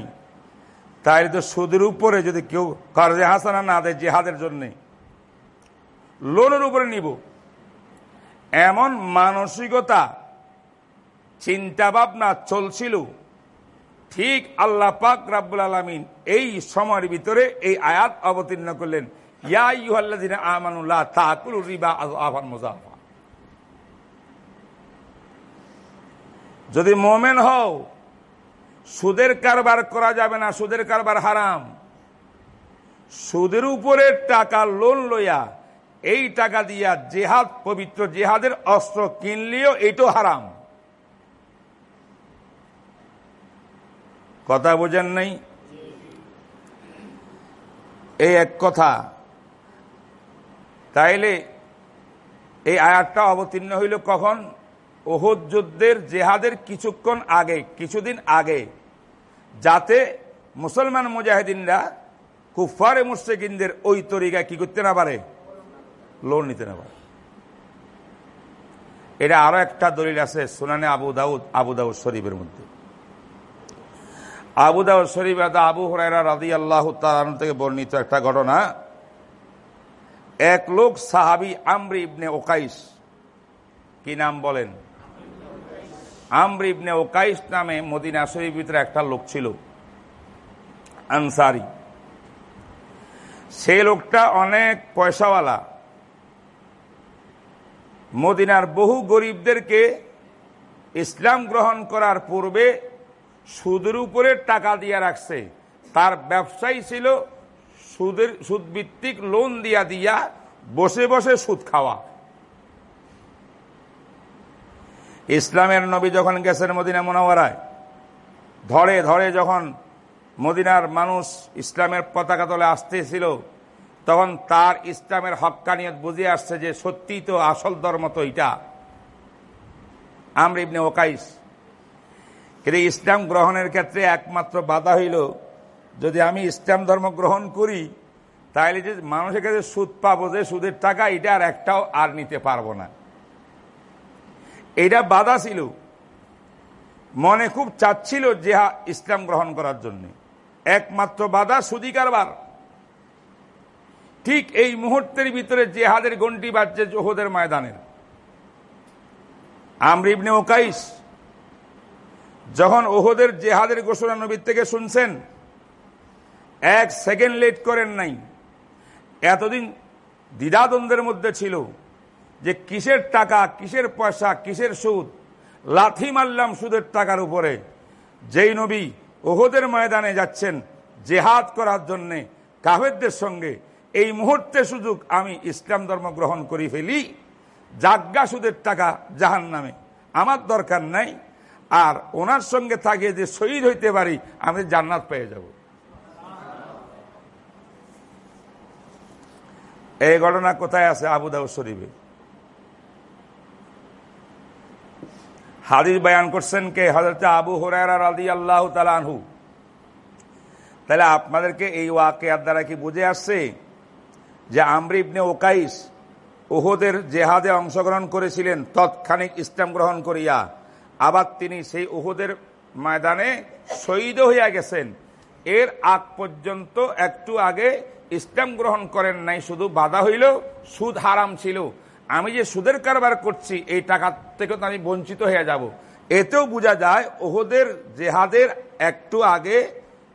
তাই তো সুদের উপরে যদি কেউ কার্যে হাসানা না দেয় জেহাদের জন্যে, লোনের উপরে নিব। এমন মানসিকতা চিন্তা ভাবনা চলছিল। ঠিক আল্লাহ পাক রাব্বুল আলমিন এই সময়ের ভিতরে এই আয়াত অবতীর্ণ করলেন যদি মোমেন হও, সুদের কারবার করা যাবে না, সুদের কারবার হারাম। সুদের উপরে টাকা লোন লইয়া এই টাকা দিয়া জেহাদ, পবিত্র জেহাদের অস্ত্র কিনলেও এইটাও হারাম। কথা বোঝেন নাই? এই এক কথা। তাইলে এই আয়াতটা অবতীর্ণ হইল কখন? ওহদ যুদ্ধের জেহাদের কিছুক্ষণ আগে, কিছুদিন আগে, যাতে মুসলমান মুজাহিদিনরা কুফারে মুর্শেকিনদের ওই তরিকা কি করতে না পারে? লোন নিতে না পারে এটা আরও একটা দলিল আছে সুনানে আবু দাউদ আবু দাউদ শরীফের মধ্যে। আবু দাউদ শরীফ আবু হরাইরা রাদি আল্লাহ থেকে বর্ণিত একটা ঘটনা। এক লোক সাহাবি আমরি ইবনে ওকাইস, কি নাম বলেন? আমরি ইবনে ওকাইস নামে মদিনা শরীফ ভিতরে একটা লোক ছিল, আনসারি। সেই লোকটা অনেক পয়সাওয়ালা মদিনার বহু গরিবদেরকে ইসলাম গ্রহণ করার পূর্বে সুদের উপরে টাকা দিয়ে রাখছে। তার ব্যবসায়ী ছিল সুদের সুদভিত্তিক লোন দিয়া দিয়া বসে বসে সুদ খাওয়া। ইসলামের নবী যখন গেছেন মদিনা মোনাওয়ারায়, ধরে ধরে যখন মদিনার মানুষ ইসলামের পতাকা তলে আসতেছিল তখন তার ইসলামের হক্কানিয়ত বুঝে আসছে যে সত্যি তো আসল ধর্ম তো এটা আমর ইবনে ওকাইস। কিন্তু ইসলাম গ্রহণের ক্ষেত্রে একমাত্র বাধা হইল, যদি আমি ইসলাম ধর্ম গ্রহণ করি তাহলে যে মানুষের কাছে সুদ পাবো যে সুদের টাকা, এটা আর একটাও আর নিতে পারব না। এটা বাধা ছিল। মনে খুব চাচ্ছিল যে ইসলাম গ্রহণ করার জন্য। একমাত্র বাধা সুদি কারবার। ঠিক এই মুহূর্তের ভিতরে জেহাদের গন্টি বাজছে জোহদের ময়দানের। আমরিবনে ওকাইস যখন ওহদের জেহাদের ঘোষণা নবীর থেকে শুনছেন, এক সেকেন্ড লেট করেন নাই। এতদিন দ্বিধাদ্বন্দ্বের মধ্যে ছিল যে কিসের টাকা, কিসের পয়সা, কিসের সুদ, লাথি মারলাম সুদের টাকার উপরে। যেই নবী ওহদের ময়দানে যাচ্ছেন জেহাদ করার জন্যে কাহেদদের সঙ্গে এই মুহূর্তে সুযোগ আমি ইসলাম ধর্ম গ্রহণ করি ফেলি। জাগা সুদের টাকা জাহান নামে আমার দরকার নাই। আর ওনার সঙ্গে থাকিয়ে যে শহীদ হইতে পারি, আমি জান্নাত পেয়ে যাব। এই ঘটনা কোথায় আছে? আবুদাউ শরীফে। হাদিস বয়ান করছেন কে? হজরত আবু হরারা রাদি আল্লাহ তালানহু তাহলে আপনাদেরকে এই ওয়াকেয়ার দ্বারা কি বুঝে আসছে? যে আমরি ইবনে ওকাইস ওহদের জেহাদে অংশগ্রহণ করেছিলেন, তৎক্ষণিক ইসলাম গ্রহণ করিয়া আবার তিনি সেই ওহদের ময়দানে শহীদ হইয়া গেছেন। এর আগ পর্যন্ত একটু আগে ইসলাম গ্রহণ করেন নাই, শুধু বাধা হইল, সুদ হারাম ছিল। আমি যে সুদের কারবার করছি, এই টাকা থেকে তো আমি বঞ্চিত হয়ে যাব। এতেও বোঝা যায় ওহদের জেহাদের একটু আগে,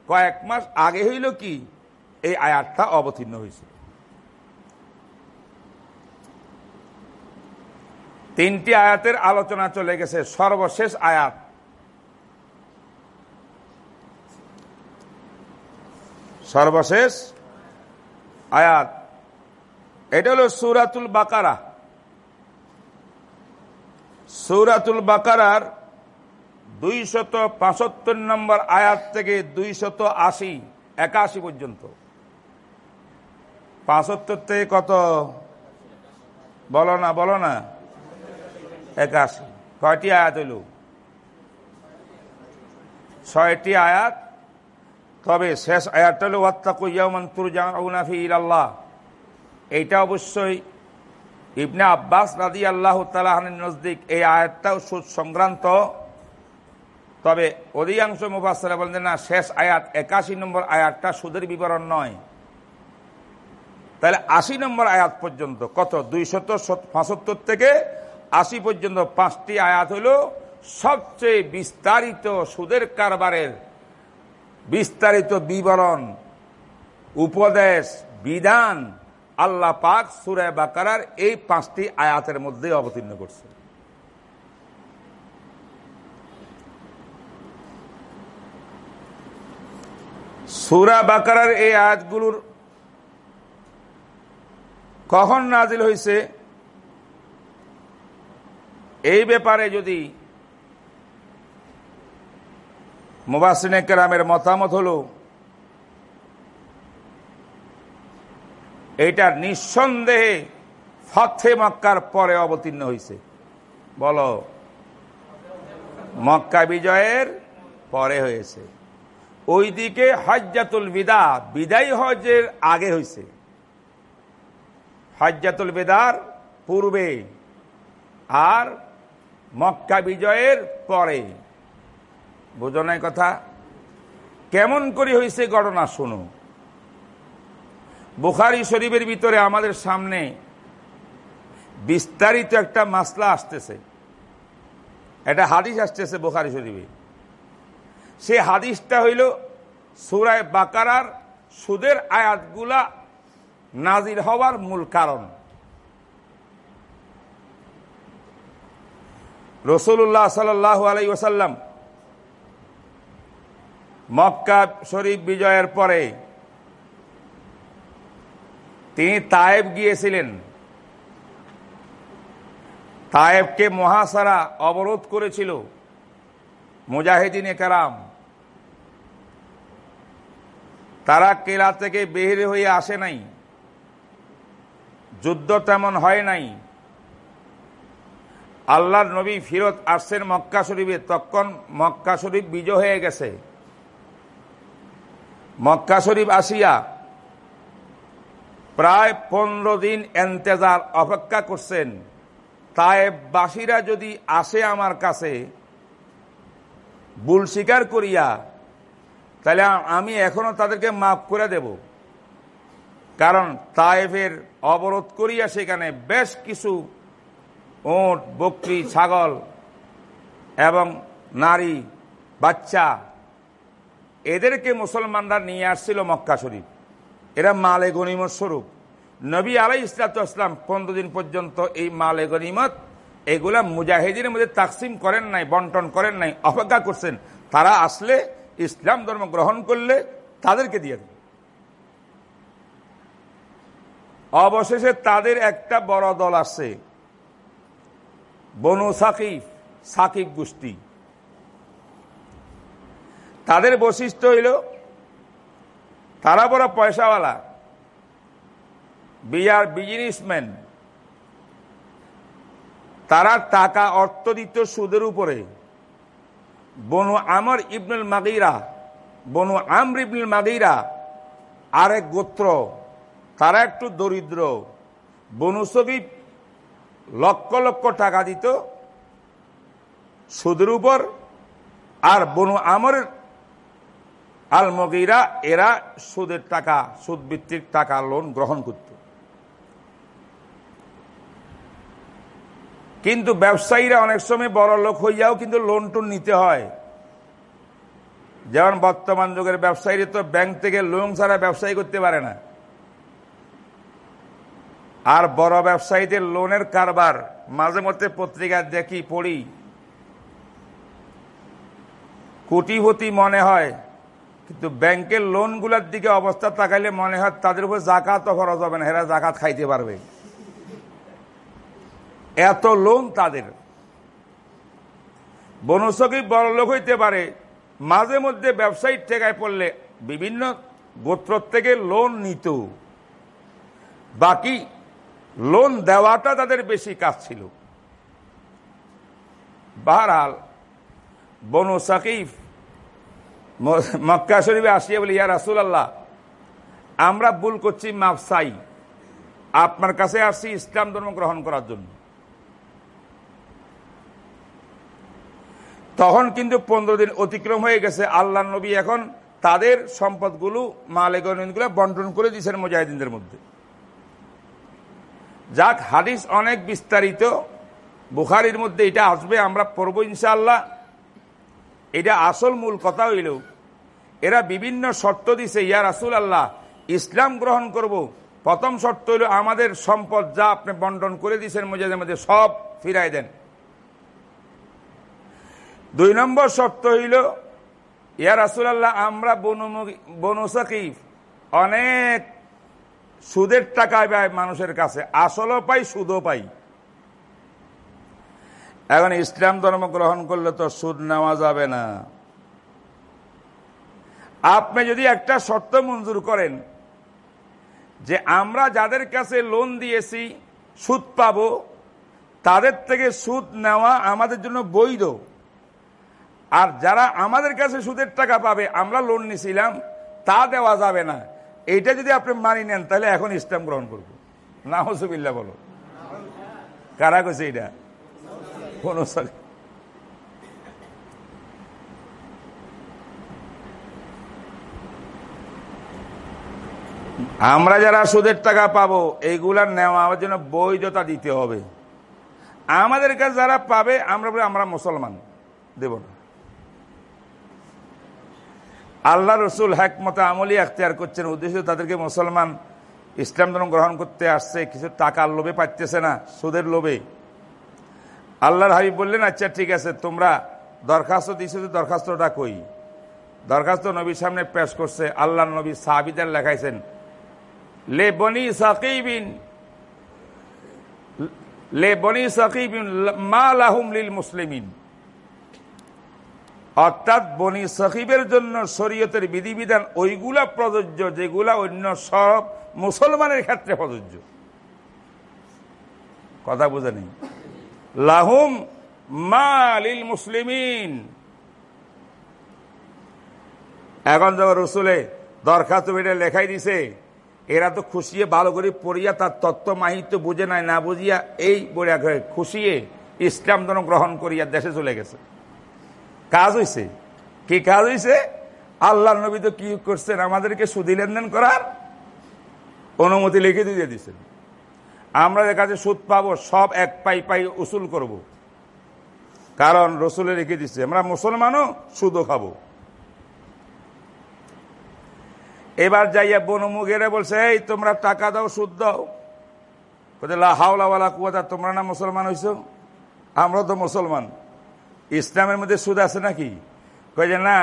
কয়েক মাস আগে হইল কি, এই আয়াতটা অবতীর্ণ হয়েছে তিনটি আয়াতের আলোচনা চলে গেছে, সর্বশেষ আয়াত। সর্বশেষ আয়াত। এটা হল সুরাতুল বাকারা। সৌরাতুল বাকারার দুইশত পাঁচাত্তর নম্বর আয়াত থেকে দুইশত আশি, একাশি পর্যন্ত। পাঁচাত্তর থেকে কত? বলো না বলো না। একাশি। কয়টি আয়াত হইল? ছয়টি আয়াত। তবে শেষ আয়াতটা হল, ওয়াত্তাকু ইয়ামান তুরজাউনাফি এইটা অবশ্যই ইবনে আব্বাস রাদি আল্লাহ তালাহানের নজদিক এই আয়াতটাও সুদ সংক্রান্ত তবে অধিকাংশ মুফাসরা বলেন না, শেষ আয়াত একাশি নম্বর আয়াতটা সুদের বিবরণ নয়। তাহলে আশি নম্বর আয়াত পর্যন্ত কত? দুইশত পঁচাত্তর থেকে আশি পর্যন্ত পাঁচটি আয়াত হল সবচেয়ে বিস্তারিত সুদের কারবারের বিস্তারিত বিবরণ, উপদেশ, বিধান আল্লাহ পাক সুরায় বাকারার এই পাঁচটি আয়াতের মধ্যে অবতীর্ণ করছে। সুরা বাকারার এই আয়াতগুলোর কখন নাজিল হয়েছে এই ব্যাপারে যদি মুবাসিনে কেরামের মতামত হল এটা নিঃসন্দেহে ফথে মক্কার পরে অবতীর্ণ হয়েছে বলো, মক্কা বিজয়ের পরে হয়েছে। ওইদিকে হজ্জাতুল বিদা, বিদায় হজের আগে হয়েছে হজ্জাতুল বেদার পূর্বে আর মক্কা বিজয়ের পরে। বুঝো কথা? কেমন করে হয়েছে ঘটনা শুনো। বুখারি শরীফের ভিতরে আমাদের সামনে বিস্তারিত একটা মাসলা আসতেছে। একটা হাদিস আসতেছে বুখারি শরীফে। সে হাদিসটা হইল সুরায় বাকারার সুদের আয়াতগুলা নাজির হওয়ার মূল কারণ। রসুল্লাহ সাল আলাই ওসাল্লাম মক্কা শরীফ বিজয়ের পরে তিনি তায়েব গিয়েছিলেন। তায়েবকে মহাসারা অবরোধ করেছিল মুজাহিদিন কারাম। তারা কেলা থেকে বেহরে হয়ে আসে নাই। যুদ্ধ তেমন হয় নাই। আল্লাহর নবী ফিরত আসছেন মক্কা শরীফে, তখন মক্কা শরীফ বিজয় হয়ে গেছে। মক্কা শরীফ আসিয়া প্রায় পনেরো দিন এন্তেজার অপেক্ষা করছেন। বাসীরা যদি আসে আমার কাছে, ভুল স্বীকার করিয়া, তাহলে আমি এখনও তাদেরকে মাফ করে দেব। কারণ তায়েফের অবরোধ করিয়া সেখানে বেশ কিছু ওট বকরি, ছাগল এবং নারী, বাচ্চা এদেরকে মুসলমানরা নিয়ে আসছিল মক্কা শরীফ। এরা মালে গনিমত স্বরূপ। নবী আলাই ইসলাতাম পনেরো দিন পর্যন্ত এই মালে গনিমত, এগুলা মুজাহিদিনের মধ্যে তাকসিম করেন নাই, বন্টন করেন নাই অপেক্ষা করছেন। তারা আসলে ইসলাম ধর্ম গ্রহণ করলে তাদেরকে দিয়ে অবশেষে তাদের একটা বড় দল আছে বনু সাকিফ, সাকিব গোষ্ঠী। তাদের বৈশিষ্ট্য হইল, তারা বড় পয়সাওয়ালা বিআর বিজনেসম্যান। তারা টাকা অর্থ দিত সুদের উপরে। বনু আমর ইবনুল মাগিরা, বনু আমর ইবনুল মাগিরা আরেক গোত্র, তারা একটু দরিদ্র। বনু লক্ষ লক্ষ টাকা দিত সুদের উপর, আর বনু আমর আল মগিরা এরা সুদের টাকা সুদ ভিত্তিক টাকা লোন গ্রহণ করত। কিন্তু ব্যবসায়ীরা অনেক সময় বড় লোক হইয়াও কিন্তু লোন টোন নিতে হয়। যেমন বর্তমান যুগের ব্যবসায়ীরা তো ব্যাংক থেকে লোন ছাড়া ব্যবসায়ী করতে পারে না। আর বড় ব্যবসায়ীদের লোনের কারবার, মাঝে মধ্যে পত্রিকা দেখি, পড়ি। কোটিপতি মনে হয়, কিন্তু ব্যাংকের লোনগুলোর দিকে অবস্থা তাকাইলে মনে হয় তাদের উপর জাকাত খরচ হবে না হেরা জাকাত খাইতে পারবে। এত লোন তাদের। বনসকি বড় লোক হইতে পারে, মাঝে মধ্যে ব্যবসায়িক ঠেকায় পড়লে বিভিন্ন গোত্র থেকে লোন নিত। বাকি লোন দেওয়াটা তাদের বেশি কাজ ছিল। বাহারাল বনু সাকিফ মক্কা শরীফে আসিয়া বলি, ইয়া রাসুল আল্লাহ আমরা ভুল করছি মাফসাই আপনার কাছে আসছি ইসলাম ধর্ম গ্রহণ করার জন্য। তখন কিন্তু পনেরো দিন অতিক্রম হয়ে গেছে। আল্লাহ নবী এখন তাদের সম্পদগুলো মালে মালেগুলো বন্টন করে দিয়েছেন মুজাহিদিনদের মধ্যে। যাক, হাদিস অনেক বিস্তারিত। বুখারির মধ্যে এটা আসবে, আমরা পড়ব ইনশাআল্লাহ। এটা আসল মূল কথা হইল, এরা বিভিন্ন শর্ত দিছে, ইয়া রাসুল আল্লাহ ইসলাম গ্রহণ করব। প্রথম শর্ত হইল, আমাদের সম্পদ যা আপনি বন্টন করে দিয়েছেন মজাদের মধ্যে সব ফিরাই দেন। দুই নম্বর শর্ত হইল, ইয়া রাসুল আল্লাহ আমরা বনু বনু অনেক সুদের টাকা পাই মানুষের কাছে, আসলও পাই, সুদও পাই। এখন ইসলাম ধর্ম গ্রহণ করলে তো সুদ নেওয়া যাবে না। আপনি যদি একটা শর্ত মঞ্জুর করেন যে আমরা যাদের কাছে লোন দিয়েছি, সুদ পাব, তাদের থেকে সুদ নেওয়া আমাদের জন্য বৈধ। আর যারা আমাদের কাছে সুদের টাকা পাবে, আমরা লোন নিছিলাম, তা দেওয়া যাবে না। এইটা যদি আপনি মানি নেন, তাহলে এখন ইসলাম গ্রহণ করব। না হসবিল্লা বলো। কারা কছে এটা কোন আমরা যারা সুদের টাকা পাবো এইগুলার নেওয়া আমার জন্য বৈধতা দিতে হবে। আমাদের কাছে যারা পাবে, আমরা আমরা মুসলমান, দেব না। আল্লাহ রসুল হ্যাকমতে আমলি আখতিয়ার করছেন। উদ্দেশ্য তাদেরকে মুসলমান ইসলাম ধর্ম গ্রহণ করতে আসছে। কিছু টাকার লোভে পাচ্ছে না, সুদের লোভে। আল্লাহর হাবিব বললেন আচ্ছা ঠিক আছে, তোমরা দরখাস্ত দিছো দিয়েছ দরখাস্তটা কই? দরখাস্ত নবীর সামনে পেশ করছে। আল্লাহ নবী সাহাবিদের লেখাইছেন, লে বনি সাকিবিন, লে বনি সাকিবিন মা লাহুম লিল মুসলিমিন। অর্থাৎ বনি সকিবের জন্য শরীয়তের বিধিবিধান ওইগুলা প্রযোজ্য, যেগুলা অন্য সব মুসলমানের ক্ষেত্রে প্রযোজ্য। কথা বুঝে নেই। লাহুম মালিল মুসলিমিন। এখন যখন রসুলে দরখাস্ত বেটে লেখাই দিছে, এরা তো খুশিয়ে ভালো করে পড়িয়া তার তত্ত্ব মাহিত্য বুঝে নাই, না বুঝিয়া এই বইয়া খুশিয়ে ইসলাম ধর্ম গ্রহণ করিয়া দেশে চলে গেছে। কাজ হয়েছে কি কাজ হয়েছে আল্লাহ নবী তো কি করছেন? আমাদেরকে সুদি লেনদেন করার অনুমতি লিখে দিয়ে দিচ্ছেন আমরা যে কাছে সুদ পাবো, সব এক পাই পাই উসুল করব। কারণ রসুলে রেখে দিচ্ছে আমরা মুসলমানও সুদও খাব। এবার যাইয়া বনমুগেরা বলছে, এই, তোমরা টাকা দাও, সুদ দাও। হাওলাওয়ালা কুয়াতা তোমরা না মুসলমান হইছ? আমরা তো মুসলমান। ইসলামের মধ্যে সুদ আছে নাকি? কয়ে যে, না,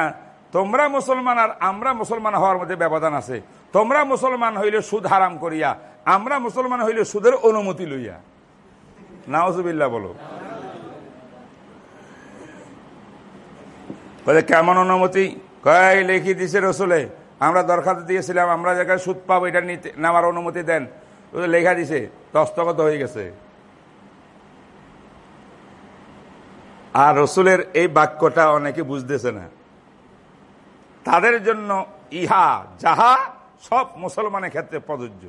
তোমরা মুসলমান আর আমরা মুসলমান হওয়ার মধ্যে ব্যবধান আছে। তোমরা মুসলমান হইলে সুদ হারাম করিয়া, আমরা মুসলমান হইলে সুদের অনুমতি লইয়া। নাওজবিল্লা বলো। বলে কেমন অনুমতি? কয়, লেখি দিছে রসুলে, আমরা দরখাস্ত দিয়েছিলাম, আমরা জায়গায় সুদ পাবো এটা নিতে, নেওয়ার অনুমতি দেন। লেখা দিছে দস্তগত হয়ে গেছে। আর রসুলের এই বাক্যটা অনেকে বুঝতেছে না। তাদের জন্য ইহা, যাহা সব মুসলমানের ক্ষেত্রে প্রযোজ্য।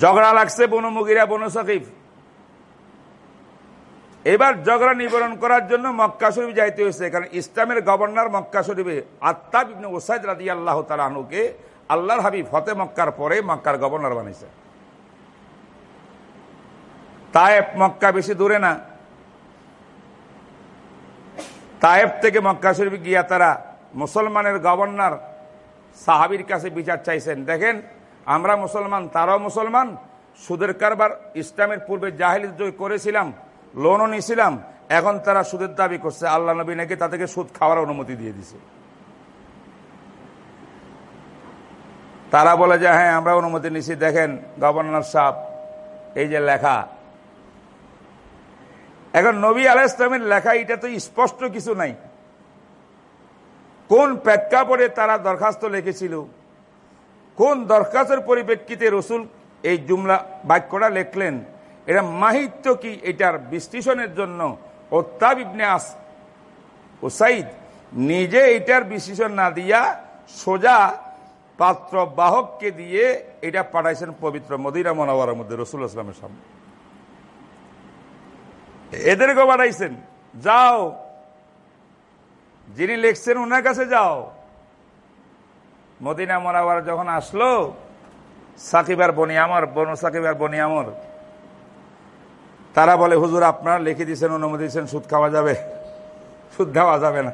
ঝগড়া লাগছে বনু মুগিরা, বনু সকিফ এবার ঝগড়া নিবারণ করার জন্য মক্কা শরীফ যাইতে হয়েছে, কারণ ইসলামের গভর্নর মক্কা শরীফে আত্মা ইবনে ওসাইদ রাজি আল্লাহ তালানুকে আল্লাহর হাবিব ফতে মক্কার পরে মক্কার গভর্নর বানিয়েছে। তায়েব মক্কা বেশি দূরে না। তায়েব থেকে মক্কা শরীফ গিয়া তারা মুসলমানের গভর্নর সাহাবির কাছে বিচার চাইছেন। দেখেন, আমরা মুসলমান, তারাও মুসলমান, সুদের কারবার ইসলামের পূর্বে জাহিল করেছিলাম, লোনও নিয়েছিলাম, এখন তারা সুদের দাবি করছে। আল্লাহ নবী নাকি তাদেরকে সুদ খাওয়ার অনুমতি দিয়ে দিছে। তারা বলে যে হ্যাঁ আমরা অনুমতি নিছি দেখেন, গভর্নর সাহেব, এই যে লেখা এখন নবী আলাহ ইসলামের লেখা, এটা তো স্পষ্ট কিছু নাই। কোন প্রেক্ষাপটে তারা দরখাস্ত লিখেছিল? কোন দরখাস্তের পরিপ্রেক্ষিতে রসুল এই জুমলা বাক্যটা লেখলেন? এটা মাহিত্য কি? এটার বিশ্লেষণের জন্য ওত্তাবিবনে আস ওসাইদ নিজে এটার বিশ্লেষণ না দিয়া সোজা পাত্র বাহককে দিয়ে এটা পাঠাইছেন পবিত্র মদিরা মনোয়ারের মধ্যে রসুল আসলামের সামনে। এদেরকে বাড়াইছেন যাও। যিনি লিখছেন ওনার কাছে যাও। মদিনা মরাবার যখন আসলো সাকিবার বনি আমর, বনু সাকিবার বনি আমর, তারা বলে, হুজুর, আপনারা লিখে দিয়েছেন, অনুমতি দিয়েছেন, সুদ খাওয়া যাবে। সুদ খাওয়া যাবে না।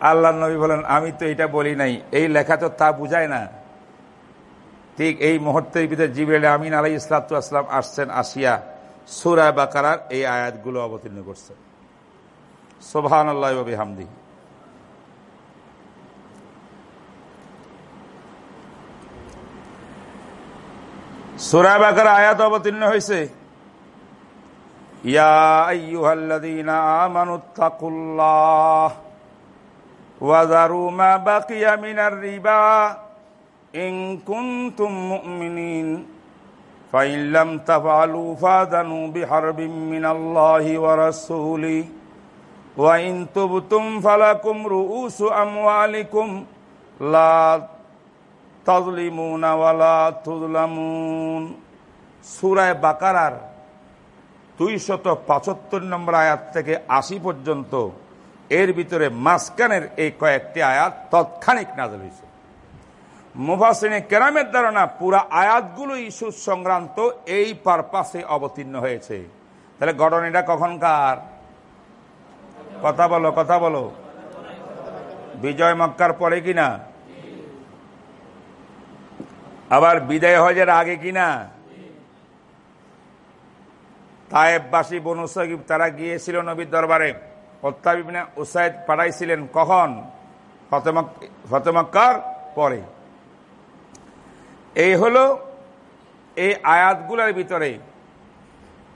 আল্লাহ নবী বলেন, আমি তো এটা বলি নাই। এই লেখা তো তা বুঝায় না। ঠিক এই মুহূর্তের ভিতরে জিবরেল আমিন আলাই ইসলাতাম আসছেন আসিয়া সুরা বাকারার এই আয়াতগুলো অবতীর্ণ করছেন সোভান আল্লাহ হামদি সুরা বাকার আয়াত অবতীর্ণ হয়েছে ইয়া إن كنتم مؤمنين فإن لم تفعلوا فاذنوا بحرب من الله ورسوله وإن تبتم فلكم رؤوس أموالكم لا تظلمون ولا تظلمون সুরায় বাকারার দুইশত পঁচাত্তর নম্বর আয়াত থেকে আশি পর্যন্ত এর ভিতরে মাসকানের এই কয়েকটি আয়াত তৎক্ষণিক নাজল হয়েছে মুফাসিনে কেরামের ধারণা, পুরা আয়াতগুলো ইস্যু সংক্রান্ত এই পারপাসে অবতীর্ণ হয়েছে। তাহলে ঘটনাটা কখনকার? কথা বলো কথা বলো। বিজয় মক্কার পরে কিনা? আবার বিদায় হজের আগে কিনা? তায়েববাসী বনু সাকিব তারা গিয়েছিল নবীর দরবারে। অত্যাবিনা উসাইদ পাঠাইছিলেন কখন? ফতেমক্কার পরে। এই হলো এই আয়াতগুলোর ভিতরে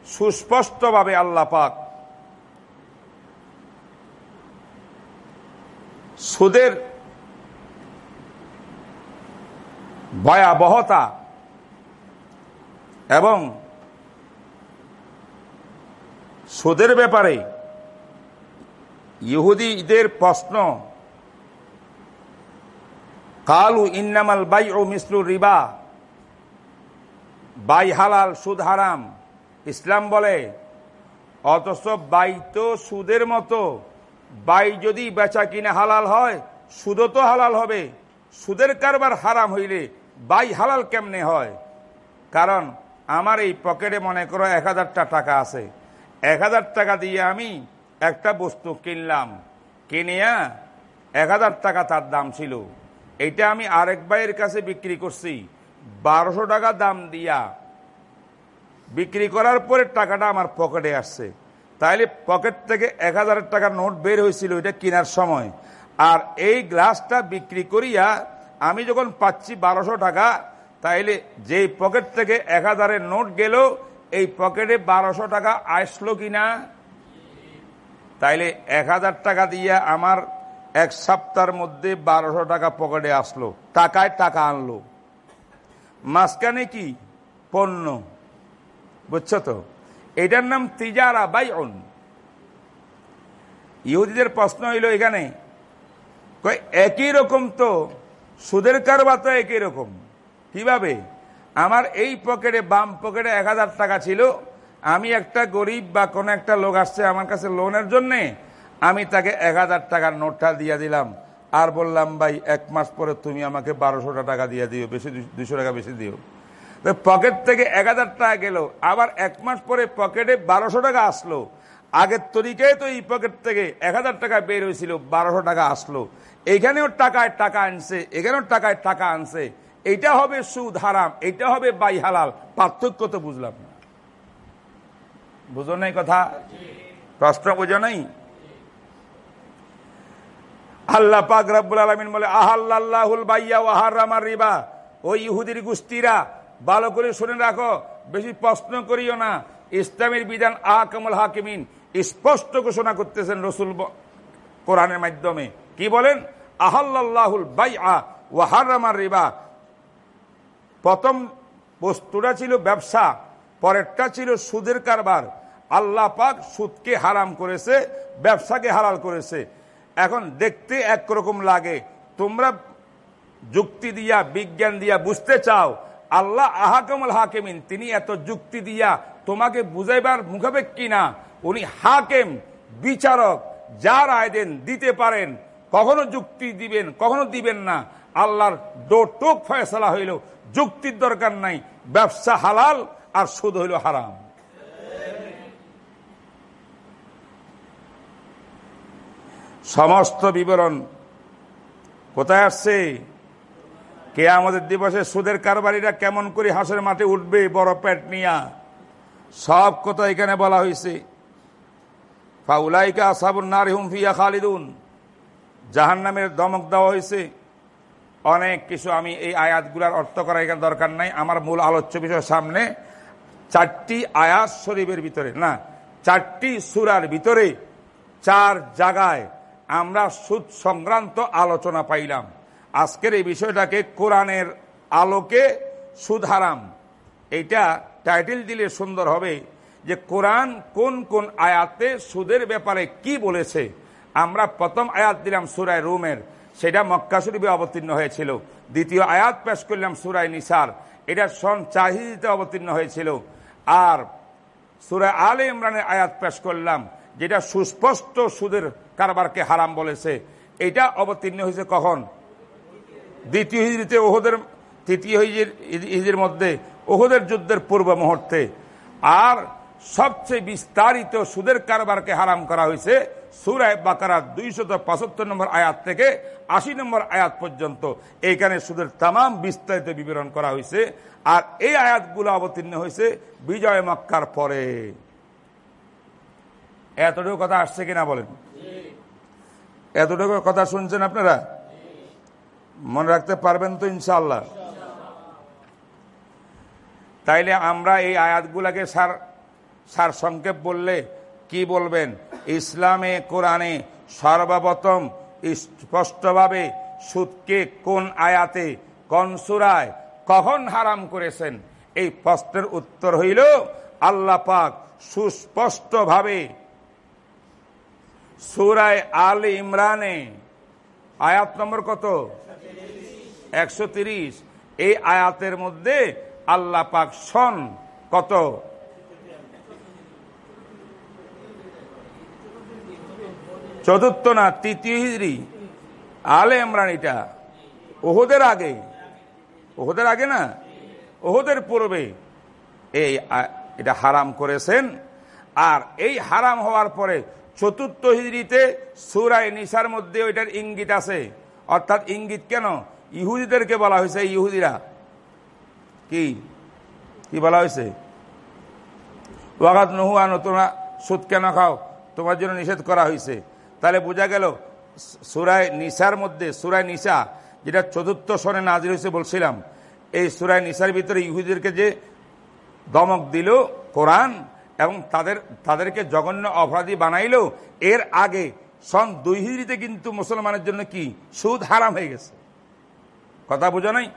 সুস্পষ্টভাবে আল্লাহ পাক সুদের ভয়াবহতা এবং সুদের ব্যাপারে ইহুদিদের প্রশ্ন কালু ইন্নামাল বাই ও মিসলু রিবা। বাই হালাল, সুদ হারাম। ইসলাম বলে, অথচ বাই তো সুদের মতো। বাই যদি বেচা কিনে হালাল হয়, সুদও তো হালাল হবে। সুদের কারবার হারাম হইলে বাই হালাল কেমনে হয়? কারণ আমার এই পকেটে মনে করো এক হাজারটা টাকা আছে। এক হাজার টাকা দিয়ে আমি একটা বস্তু কিনলাম। কিনিয়া এক হাজার টাকা তার দাম ছিল। এইটা আমি আরেক ভাইয়ের কাছে বিক্রি করছি। বারোশো টাকা দাম দিয়া বিক্রি করার পরে টাকাটা আমার পকেটে আসছে। তাইলে পকেট থেকে এক হাজারের টাকার নোট বের হয়েছিল, এটা কেনার সময়। আর এই গ্লাসটা বিক্রি করিয়া আমি যখন পাচ্ছি বারোশো টাকা, তাইলে যেই পকেট থেকে এক হাজারের নোট গেল, এই পকেটে বারোশো টাকা আসলো কিনা? তাইলে এক হাজার টাকা দিয়ে আমার এক সপ্তাহের মধ্যে বারোশো টাকা পকেটে আসলো। টাকায় টাকা আনলো। মাঝখানে কি? পণ্য। বুঝছ তো? এটার নাম তিজারা বাই অন ইহুদিদের প্রশ্ন হইল এখানে একই রকম তো? সুদের কারবার তো একই রকম। কীভাবে? আমার এই পকেটে, বাম পকেটে এক হাজার টাকা ছিল। আমি একটা গরিব বা কোনো একটা লোক আসছে আমার কাছে লোনের জন্যে আমি তাকে এক হাজার টাকার নোটটা দিয়ে দিলাম। আর বললাম, ভাই, এক মাস পরে তুমি আমাকে বারোশোটা টাকা দিয়ে দিও, বেশি দুশো টাকা বেশি দিও। পকেট থেকে এক হাজার টাকা গেল। আবার এক মাস পরে পকেটে বারোশো টাকা আসলো। আগের তরিকায় তো এই পকেট থেকে এক হাজার টাকা বের হয়েছিল, বারোশো টাকা আসলো। এখানেও টাকায় টাকা আনছে, এখানেও টাকায় টাকা আনছে। এইটা হবে সুদ হারাম, এটা হবে বাই হালাল। পার্থক্য তো বুঝলাম না। বুঝো নাই কথা? প্রশ্ন বুঝো নাই? আল্লাহ পাক রব্বুল আলমিন বলে আহাল্লাহুল বাইয়া ওয়াহার রিবা। ওই ইহুদির গুস্তিরা ভালো করে শুনে রাখো, বেশি প্রশ্ন করিও না। ইসলামের বিধান আহকামুল হাকিমিন। স্পষ্ট ঘোষণা করতেছেন রসুল কোরআনের মাধ্যমে। কি বলেন? আহাল্লাহুল বাই আহ ওয়াহার রিবা। প্রথম বস্তুটা ছিল ব্যবসা, পরেরটা ছিল সুদের কারবার। আল্লাহ পাক সুদকে হারাম করেছে, ব্যবসাকে হালাল করেছে। এখন দেখতে একরকম লাগে। তোমরা যুক্তি দিয়া, বিজ্ঞান দিয়া বুঝতে চাও, আল্লাহ আহাকমল হাকিমিন, তিনি এত যুক্তি দিয়া তোমাকে বুঝাইবার মুখাবেক কিনা? উনি হাকেম, বিচারক, যার আয় দেন দিতে পারেন, কখনো যুক্তি দিবেন, কখনো দিবেন না। আল্লাহর ডোটোক ফয়সলা হইল, যুক্তির দরকার নাই, ব্যবসা হালাল আর সুদ হইল হারাম। সমস্ত বিবরণ কোথায় আসছে? কে আমাদের দিবসে সুদের কারবারিরা কেমন করে হাঁসের মাঠে উঠবে, বড় পেট নিয়া? সব কথা এখানে বলা হয়েছে। ফাউলাইকা সাবুন নার হুমফিয়া খালিদুন। জাহান নামের দমক দেওয়া হয়েছে। অনেক কিছু আমি এই আয়াতগুলার অর্থ করা এখানে দরকার নাই। আমার মূল আলোচ্য বিষয় সামনে। চারটি আয়াত শরীফের ভিতরে, না, চারটি সুরার ভিতরে চার জায়গায় আমরা সুদ সংক্রান্ত আলোচনা পাইলাম। আজকের এই বিষয়টাকে কোরআনের আলোকে সুদ হারাম এইটা টাইটেল দিলে সুন্দর হবে যে কোরআন কোন কোন আয়াতে সুদের ব্যাপারে কি বলেছে। আমরা প্রথম আয়াত দিলাম সুরায় রুমের, সেটা মক্কা শরীফে অবতীর্ণ হয়েছিল। দ্বিতীয় আয়াত পেশ করলাম সুরায় নিসার, এটা সন চাহিদিতে অবতীর্ণ হয়েছিল। আর সুরায় আলে ইমরানের আয়াত পেশ করলাম, যেটা সুস্পষ্ট সুদের কারবারকে হারাম বলেছে। এটা অবতীর্ণ হয়েছে কখন? দ্বিতীয় হিজড়িতে ওহদের তৃতীয় হিজের মধ্যে ওহদের যুদ্ধের পূর্ব মুহূর্তে। আর সবচেয়ে বিস্তারিত সুদের কারবারকে হারাম করা হয়েছে সুরায় বাকারার দুইশত পঁচাত্তর নম্বর আয়াত থেকে আশি নম্বর আয়াত পর্যন্ত। এইখানে সুদের তাম বিস্তারিত বিবরণ করা হয়েছে। আর এই আয়াতগুলো অবতীর্ণ হয়েছে বিজয় মক্কার পরে। এতটুকু কথা আসছে কিনা বলেন? এতটুকু কথা শুনছেন আপনারা? মনে রাখতে পারবেন তো ইনশাল্লাহ তাইলে আমরা এই আয়াতগুলাকে সার সার সংক্ষেপ বললে কি বলবেন? ইসলামে, কোরআনে সর্বপ্রথম স্পষ্টভাবে সুদকে কোন আয়াতে, কোন সুরায় কখন হারাম করেছেন? এই প্রশ্নের উত্তর হইল, আল্লাহ পাক সুস্পষ্টভাবে সুরায় আল ইমরানে, আয়াত নম্বর কত? একশো এই আয়াতের মধ্যে আল্লাহ পাক সন কত? চতুর্থ না তৃতীয় হিজড়ি আলে ইমরান ওহদের আগে। ওহদের আগে না? ওহদের পূর্বে। এই এটা হারাম করেছেন। আর এই হারাম হওয়ার পরে চতুর্থ হিজড়িতে সুরায় নিশার মধ্যে ওইটার ইঙ্গিত আছে। অর্থাৎ ইঙ্গিত কেন? ইহুদিদেরকে বলা হয়েছে ইহুদিরা। কি? কি বলা হয়েছে? ওয়াগাত নহুয়ানো তোমরা সুদ কেন খাও? তোমার জন্য নিষেধ করা হয়েছে। তাহলে বোঝা গেল সুরায় নিশার মধ্যে সুরায় নিশা যেটা চতুর্থ সনে নাজির হয়েছে বলছিলাম, এই সুরায় নিশার ভিতরে ইহুদিদেরকে যে দমক দিল কোরআন এবং তাদের, তাদেরকে জঘন্য অপরাধী বানাইল এর আগে সন দুই হিজড়িতে কিন্তু মুসলমানের জন্য কি? সুদ হারাম হয়ে গেছে। কথা বুঝো নাই?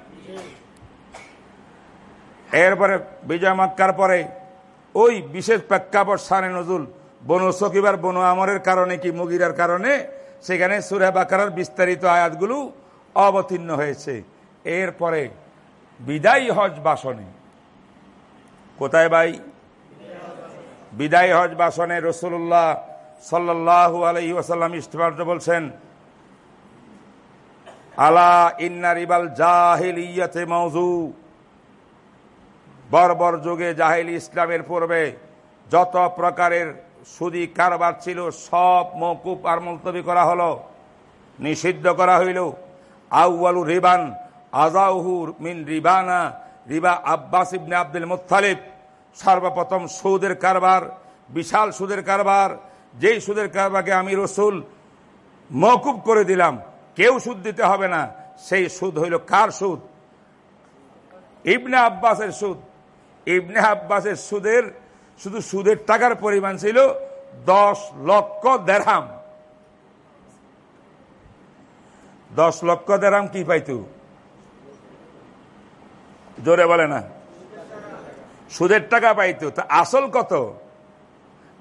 এরপরে বিজয় মক্কার পরে ওই বিশেষ প্রেক্ষাপট সানে নজুল, বনু সকিবার বনু আমরের কারণে কি মুগিরার কারণে? সেখানে সুরে বাকার বিস্তারিত আয়াতগুলো অবতীর্ণ হয়েছে। এরপরে বিদায়ী হজ বাসনে। কোথায় ভাই? বিদায় হজ বাসনে রসুল্লাহ সাল্লাহ আলহি ওসাল্লাম ইস্তেফার বলছেন, আলা ইন্না রিবাল জাহিল ইয়াতে মৌজু বর্বর যুগে জাহিল ইসলামের পূর্বে যত প্রকারের সুদি কারবার ছিল, সব মকুপ আর মুলতবি করা হলো, নিষিদ্ধ করা হইল। আউআলু রিবান আজাউহুর মিন রিবানা, রিবা আব্বাস ইবনে আব্দুল মুতালিব সর্বপ্রথম সুদের কারবার, বিশাল সুদের কারবার, যেই সুদের কারবারকে আমি রসুল মকুব করে দিলাম, কেউ সুদ দিতে হবে না, সেই সুদ হইল কার সুদ? ইবনে আব্বাসের সুদ। ইবনে আব্বাসের সুদের, শুধু সুদের টাকার পরিমাণ ছিল দশ লক্ষ দেড়হাম দশ লক্ষ দেড়হাম কি পাইতু? জোরে বলে না। সুদের টাকা পাইতো, তা আসল কত?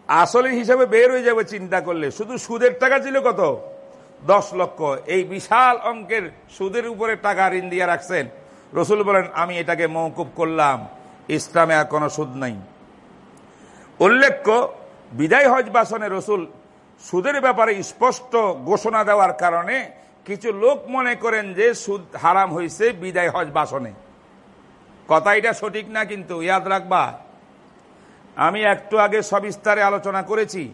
আসলের হিসাবে বের হয়ে যাবে চিন্তা করলে, শুধু সুদের টাকা ছিল কত? দশ লক্ষ। এই বিশাল অঙ্কের সুদের উপরে টাকা ঋণ দিয়ে রাখছেন। রসুল বলেন, আমি এটাকে মৌকুব করলাম, ইসলামে আর কোনো সুদ নাই। উল্লেখ্য, বিদায় হজ বাসনে রসুল সুদের ব্যাপারে স্পষ্ট ঘোষণা দেওয়ার কারণে কিছু লোক মনে করেন যে সুদ হারাম হয়েছে বিদায় হজ বাসনে। কথা এটা সঠিক না কিন্তু, ইয়াদ রাখবা। আমি একটু আগে সবিস্তারে আলোচনা করেছি।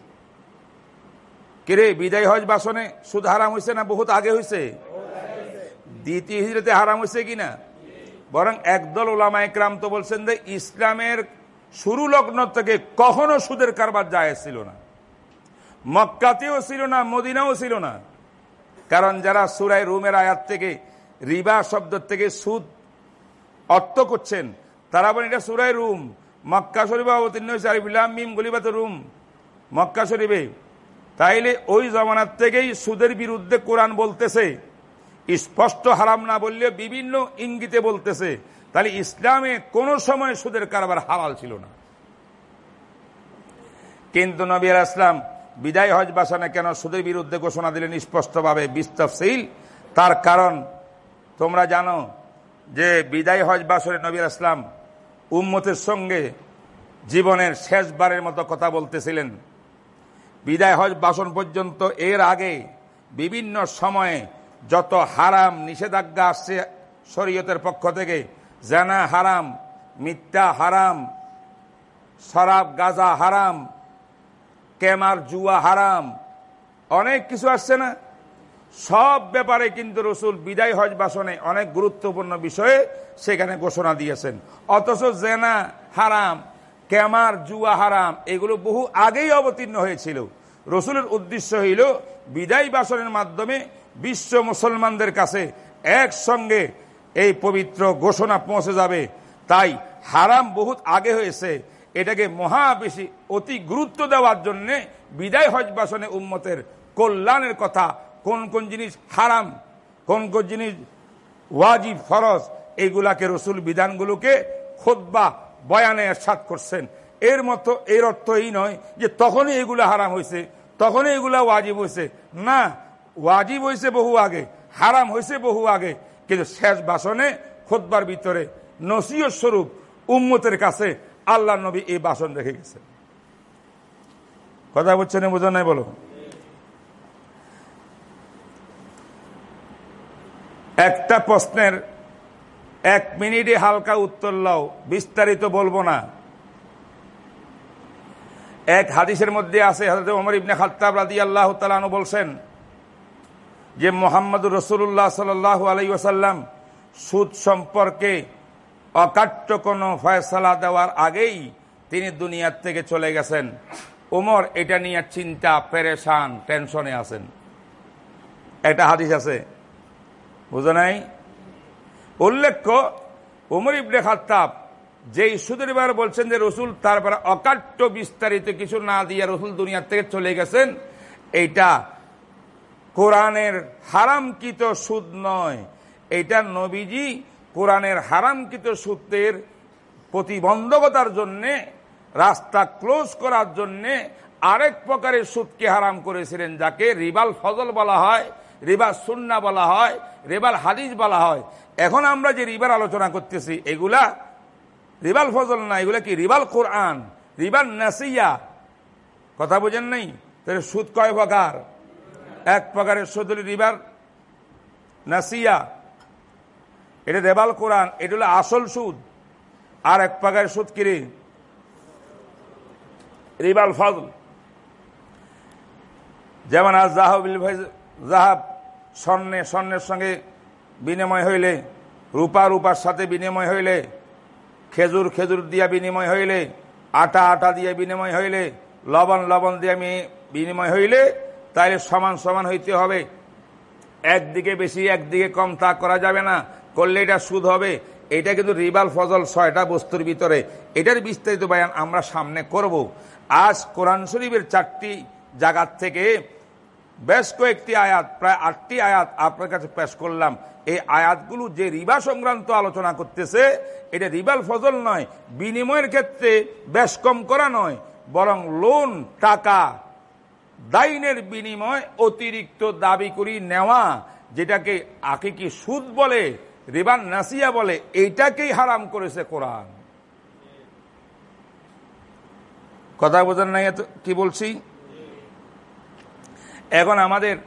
কিরে, বিদায় হজ বাসনে সুদ হারাম হয়েছে না বহুত আগে হয়েছে দ্বিতীয় হিজরতে হারাম হয়েছে কিনা বরং একদল ওলামা একরাম তো বলছেন যে, ইসলামের শুরু লগ্ন থেকে কখনো সুদের কারবার যায় ছিল না। মক্কাতেও ছিল না, মদিনাও ছিল না। কারণ যারা সুরাই রুমের আয়াত থেকে, রিবা শব্দ থেকে সুদ অর্থ করছেন। তারা বলেন, এটা সুরাই রুম। মক্কা শরীফ অবতীর্ণ হয়েছে আরিফুল্লাহ মিম গলিবাত রুম। মক্কা শরীফে। তাইলে ওই জমানার থেকেই সুদের বিরুদ্ধে কোরআন বলতেছে। স্পষ্ট হারাম না বললে বিভিন্ন ইঙ্গিতে বলতেছে। তাহলে ইসলামে কোনো সময় সুদের কারবার হালাল ছিল না। কিন্তু নবী ইসলাম বিদায় হজ বাসানে কেন সুদের বিরুদ্ধে ঘোষণা দিলেন স্পষ্টভাবে? বিস্তফসিল। তার কারণ তোমরা জানো যে বিদায় হজ বাসরে নবীর ইসলাম উম্মতের সঙ্গে জীবনের শেষবারের মতো কথা বলতেছিলেন। বিদায় হজ বাসন পর্যন্ত এর আগে বিভিন্ন সময়ে যত হারাম নিষেধাজ্ঞা আসছে শরীয়তের পক্ষ থেকে, জানা হারাম, মিথ্যা হারাম, শরাব, গাজা হারাম, কেমার, জুয়া হারাম, অনেক কিছু আসছে না। সব ব্যাপারে কিন্তু রসুল বিদায় হজ বাসনে অনেক গুরুত্বপূর্ণ বিষয়ে সেখানে ঘোষণা দিয়েছেন। অথচ জেনা হারাম ক্যামার জুয়া হারাম, এগুলো বহু আগেই অবতীর্ণ হয়েছিল। রসুলের উদ্দেশ্য হইল বিদায় বাসনের মাধ্যমে বিশ্ব মুসলমানদের কাছে একসঙ্গে এই পবিত্র ঘোষণা পৌঁছে যাবে। তাই হারাম বহুত আগে হয়েছে। এটাকে মহা বেশি অতি গুরুত্ব দেওয়ার জন্য বিদায় হজ বাসনে উম্মতের কল্যাণের কথা কোন কোন জিনিস হারাম, কোন কোন জিনিস ওয়াজিব, ফরজ এইগুলাকে রসুল বিধানগুলোকে খোদ্া বয়ানে সাত করছেন। এর মতো, এর অর্থ এই নয় যে তখনই এগুলো হারাম হয়েছে, তখনই এগুলা ওয়াজিব হয়েছে। না, ওয়াজিব হয়েছে বহু আগে, হারাম হয়েছে বহু আগে, কিন্তু শেষ বাসনে খোদবার ভিতরে নসিয় স্বরূপ, উম্মতের কাছে আল্লাহ নবী এই বাসন রেখে গেছে কথা বলছেন বোঝা নাই বলো? একটা প্রশ্নের এক মিনিটে হালকা উত্তর লাও, বিস্তারিত বলব না। এক হাদিসের মধ্যে আছে ওমর ইবনে খাত্তাব রাদি আল্লাহ তালানু বলছেন যে মোহাম্মদ রসুল্লাহ সাল আলাই ওসাল্লাম সুদ সম্পর্কে অকাট্য কোনো ফয়সলা দেওয়ার আগেই তিনি দুনিয়ার থেকে চলে গেছেন। ওমর এটা নিয়ে চিন্তা, পেরেশান, টেনশনে আছেন। একটা হাদিস আছে বুঝো নাই? উল্লেখ্য, উমর ইবনে খাত্তাব যেই সুদের বার বলছেন যে রসুল তারপরে অকাট্য বিস্তারিত কিছু না দিয়ে রসুল দুনিয়ার থেকে চলে গেছেন, এইটা কোরআনের হারামকৃত সুদ নয়। এটা নবীজি কোরআনের হারামকৃত সুদের প্রতিবন্ধকতার জন্যে, রাস্তা ক্লোজ করার জন্যে আরেক প্রকারের সুদকে হারাম করেছিলেন, যাকে রিবাল ফজল বলা হয়। রিবাল সুন্না বলা হয়, রেবাল হাদিস বলা হয়। এখন আমরা যে রিবার আলোচনা করতেছি, এগুলা রিবাল ফজল না, এগুলা কি? রিবাল কোরআন, রিবাল নাসিয়া। কথা বোঝেন নাই? তাহলে সুদ কয় প্রকার? এক প্রকারের সুদ হল রিবার নাসিয়া। এটা রেবাল কোরআন, এটা হলো আসল সুদ। আর এক প্রকারের সুদ কিরে রিবাল ফজল। যেমন আজ জাহাবিল জাহাব স্বর্ণে, স্বর্ণের সঙ্গে বিনিময় হইলে, রূপা রূপার সাথে বিনিময় হইলে, খেজুর খেজুর দিয়া বিনিময় হইলে, আটা আটা দিয়ে বিনিময় হইলে, লবণ লবণ দিয়ে বিনিময় হইলে, তাইলে সমান সমান হইতে হবে। একদিকে বেশি, একদিকে কম, তা করা যাবে না। করলে এটা সুদ হবে। এটা কিন্তু রিবাল ফজল ছয়টা বস্তুর ভিতরে। এটার বিস্তারিত বয়ান আমরা সামনে করব। আজ কোরআন শরীফের চারটি জায়গার থেকে বেশ কয়েকটি আয়াত, প্রায় আটটি আয়াত আপনার কাছে পেশ করলাম। এই আয়াতগুলো যে রিবা সংক্রান্ত আলোচনা করতেছে, এটা রিবাল ফজল নয়, বিনিময়ের ক্ষেত্রে বেশ কম করা নয়, বরং লোন, টাকা, দাইনের বিনিময় অতিরিক্ত দাবি করি নেওয়া, যেটাকে আকে কি সুদ বলে, রিবান নাসিয়া বলে, এইটাকেই হারাম করেছে কোরআন। কথা বোঝার নাই কি বলছি? এখন আমাদের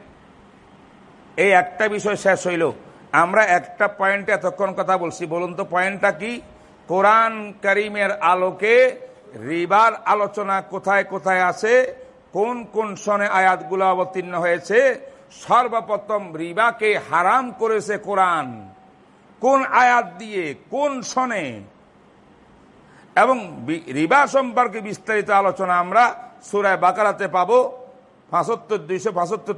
এই একটা বিষয় শেষ হইল। আমরা একটা পয়েন্টে এতক্ষণ কথা বলছি। বলুন তো পয়েন্টটা কি? কোরআন করিমের আলোকে রিবার আলোচনা কোথায় কোথায় আছে? কোন কোন সনে আয়াতগুলো অবতীর্ণ হয়েছে? সর্বপ্রথম রিবাকে হারাম করেছে কোরআন। কোন আয়াত দিয়ে, কোন সনে? এবং রিবা সম্পর্কে বিস্তারিত আলোচনা আমরা সুরায় বাকারাতে পাবো। পাঁচাত্তর দুইশো পাঁচাত্তর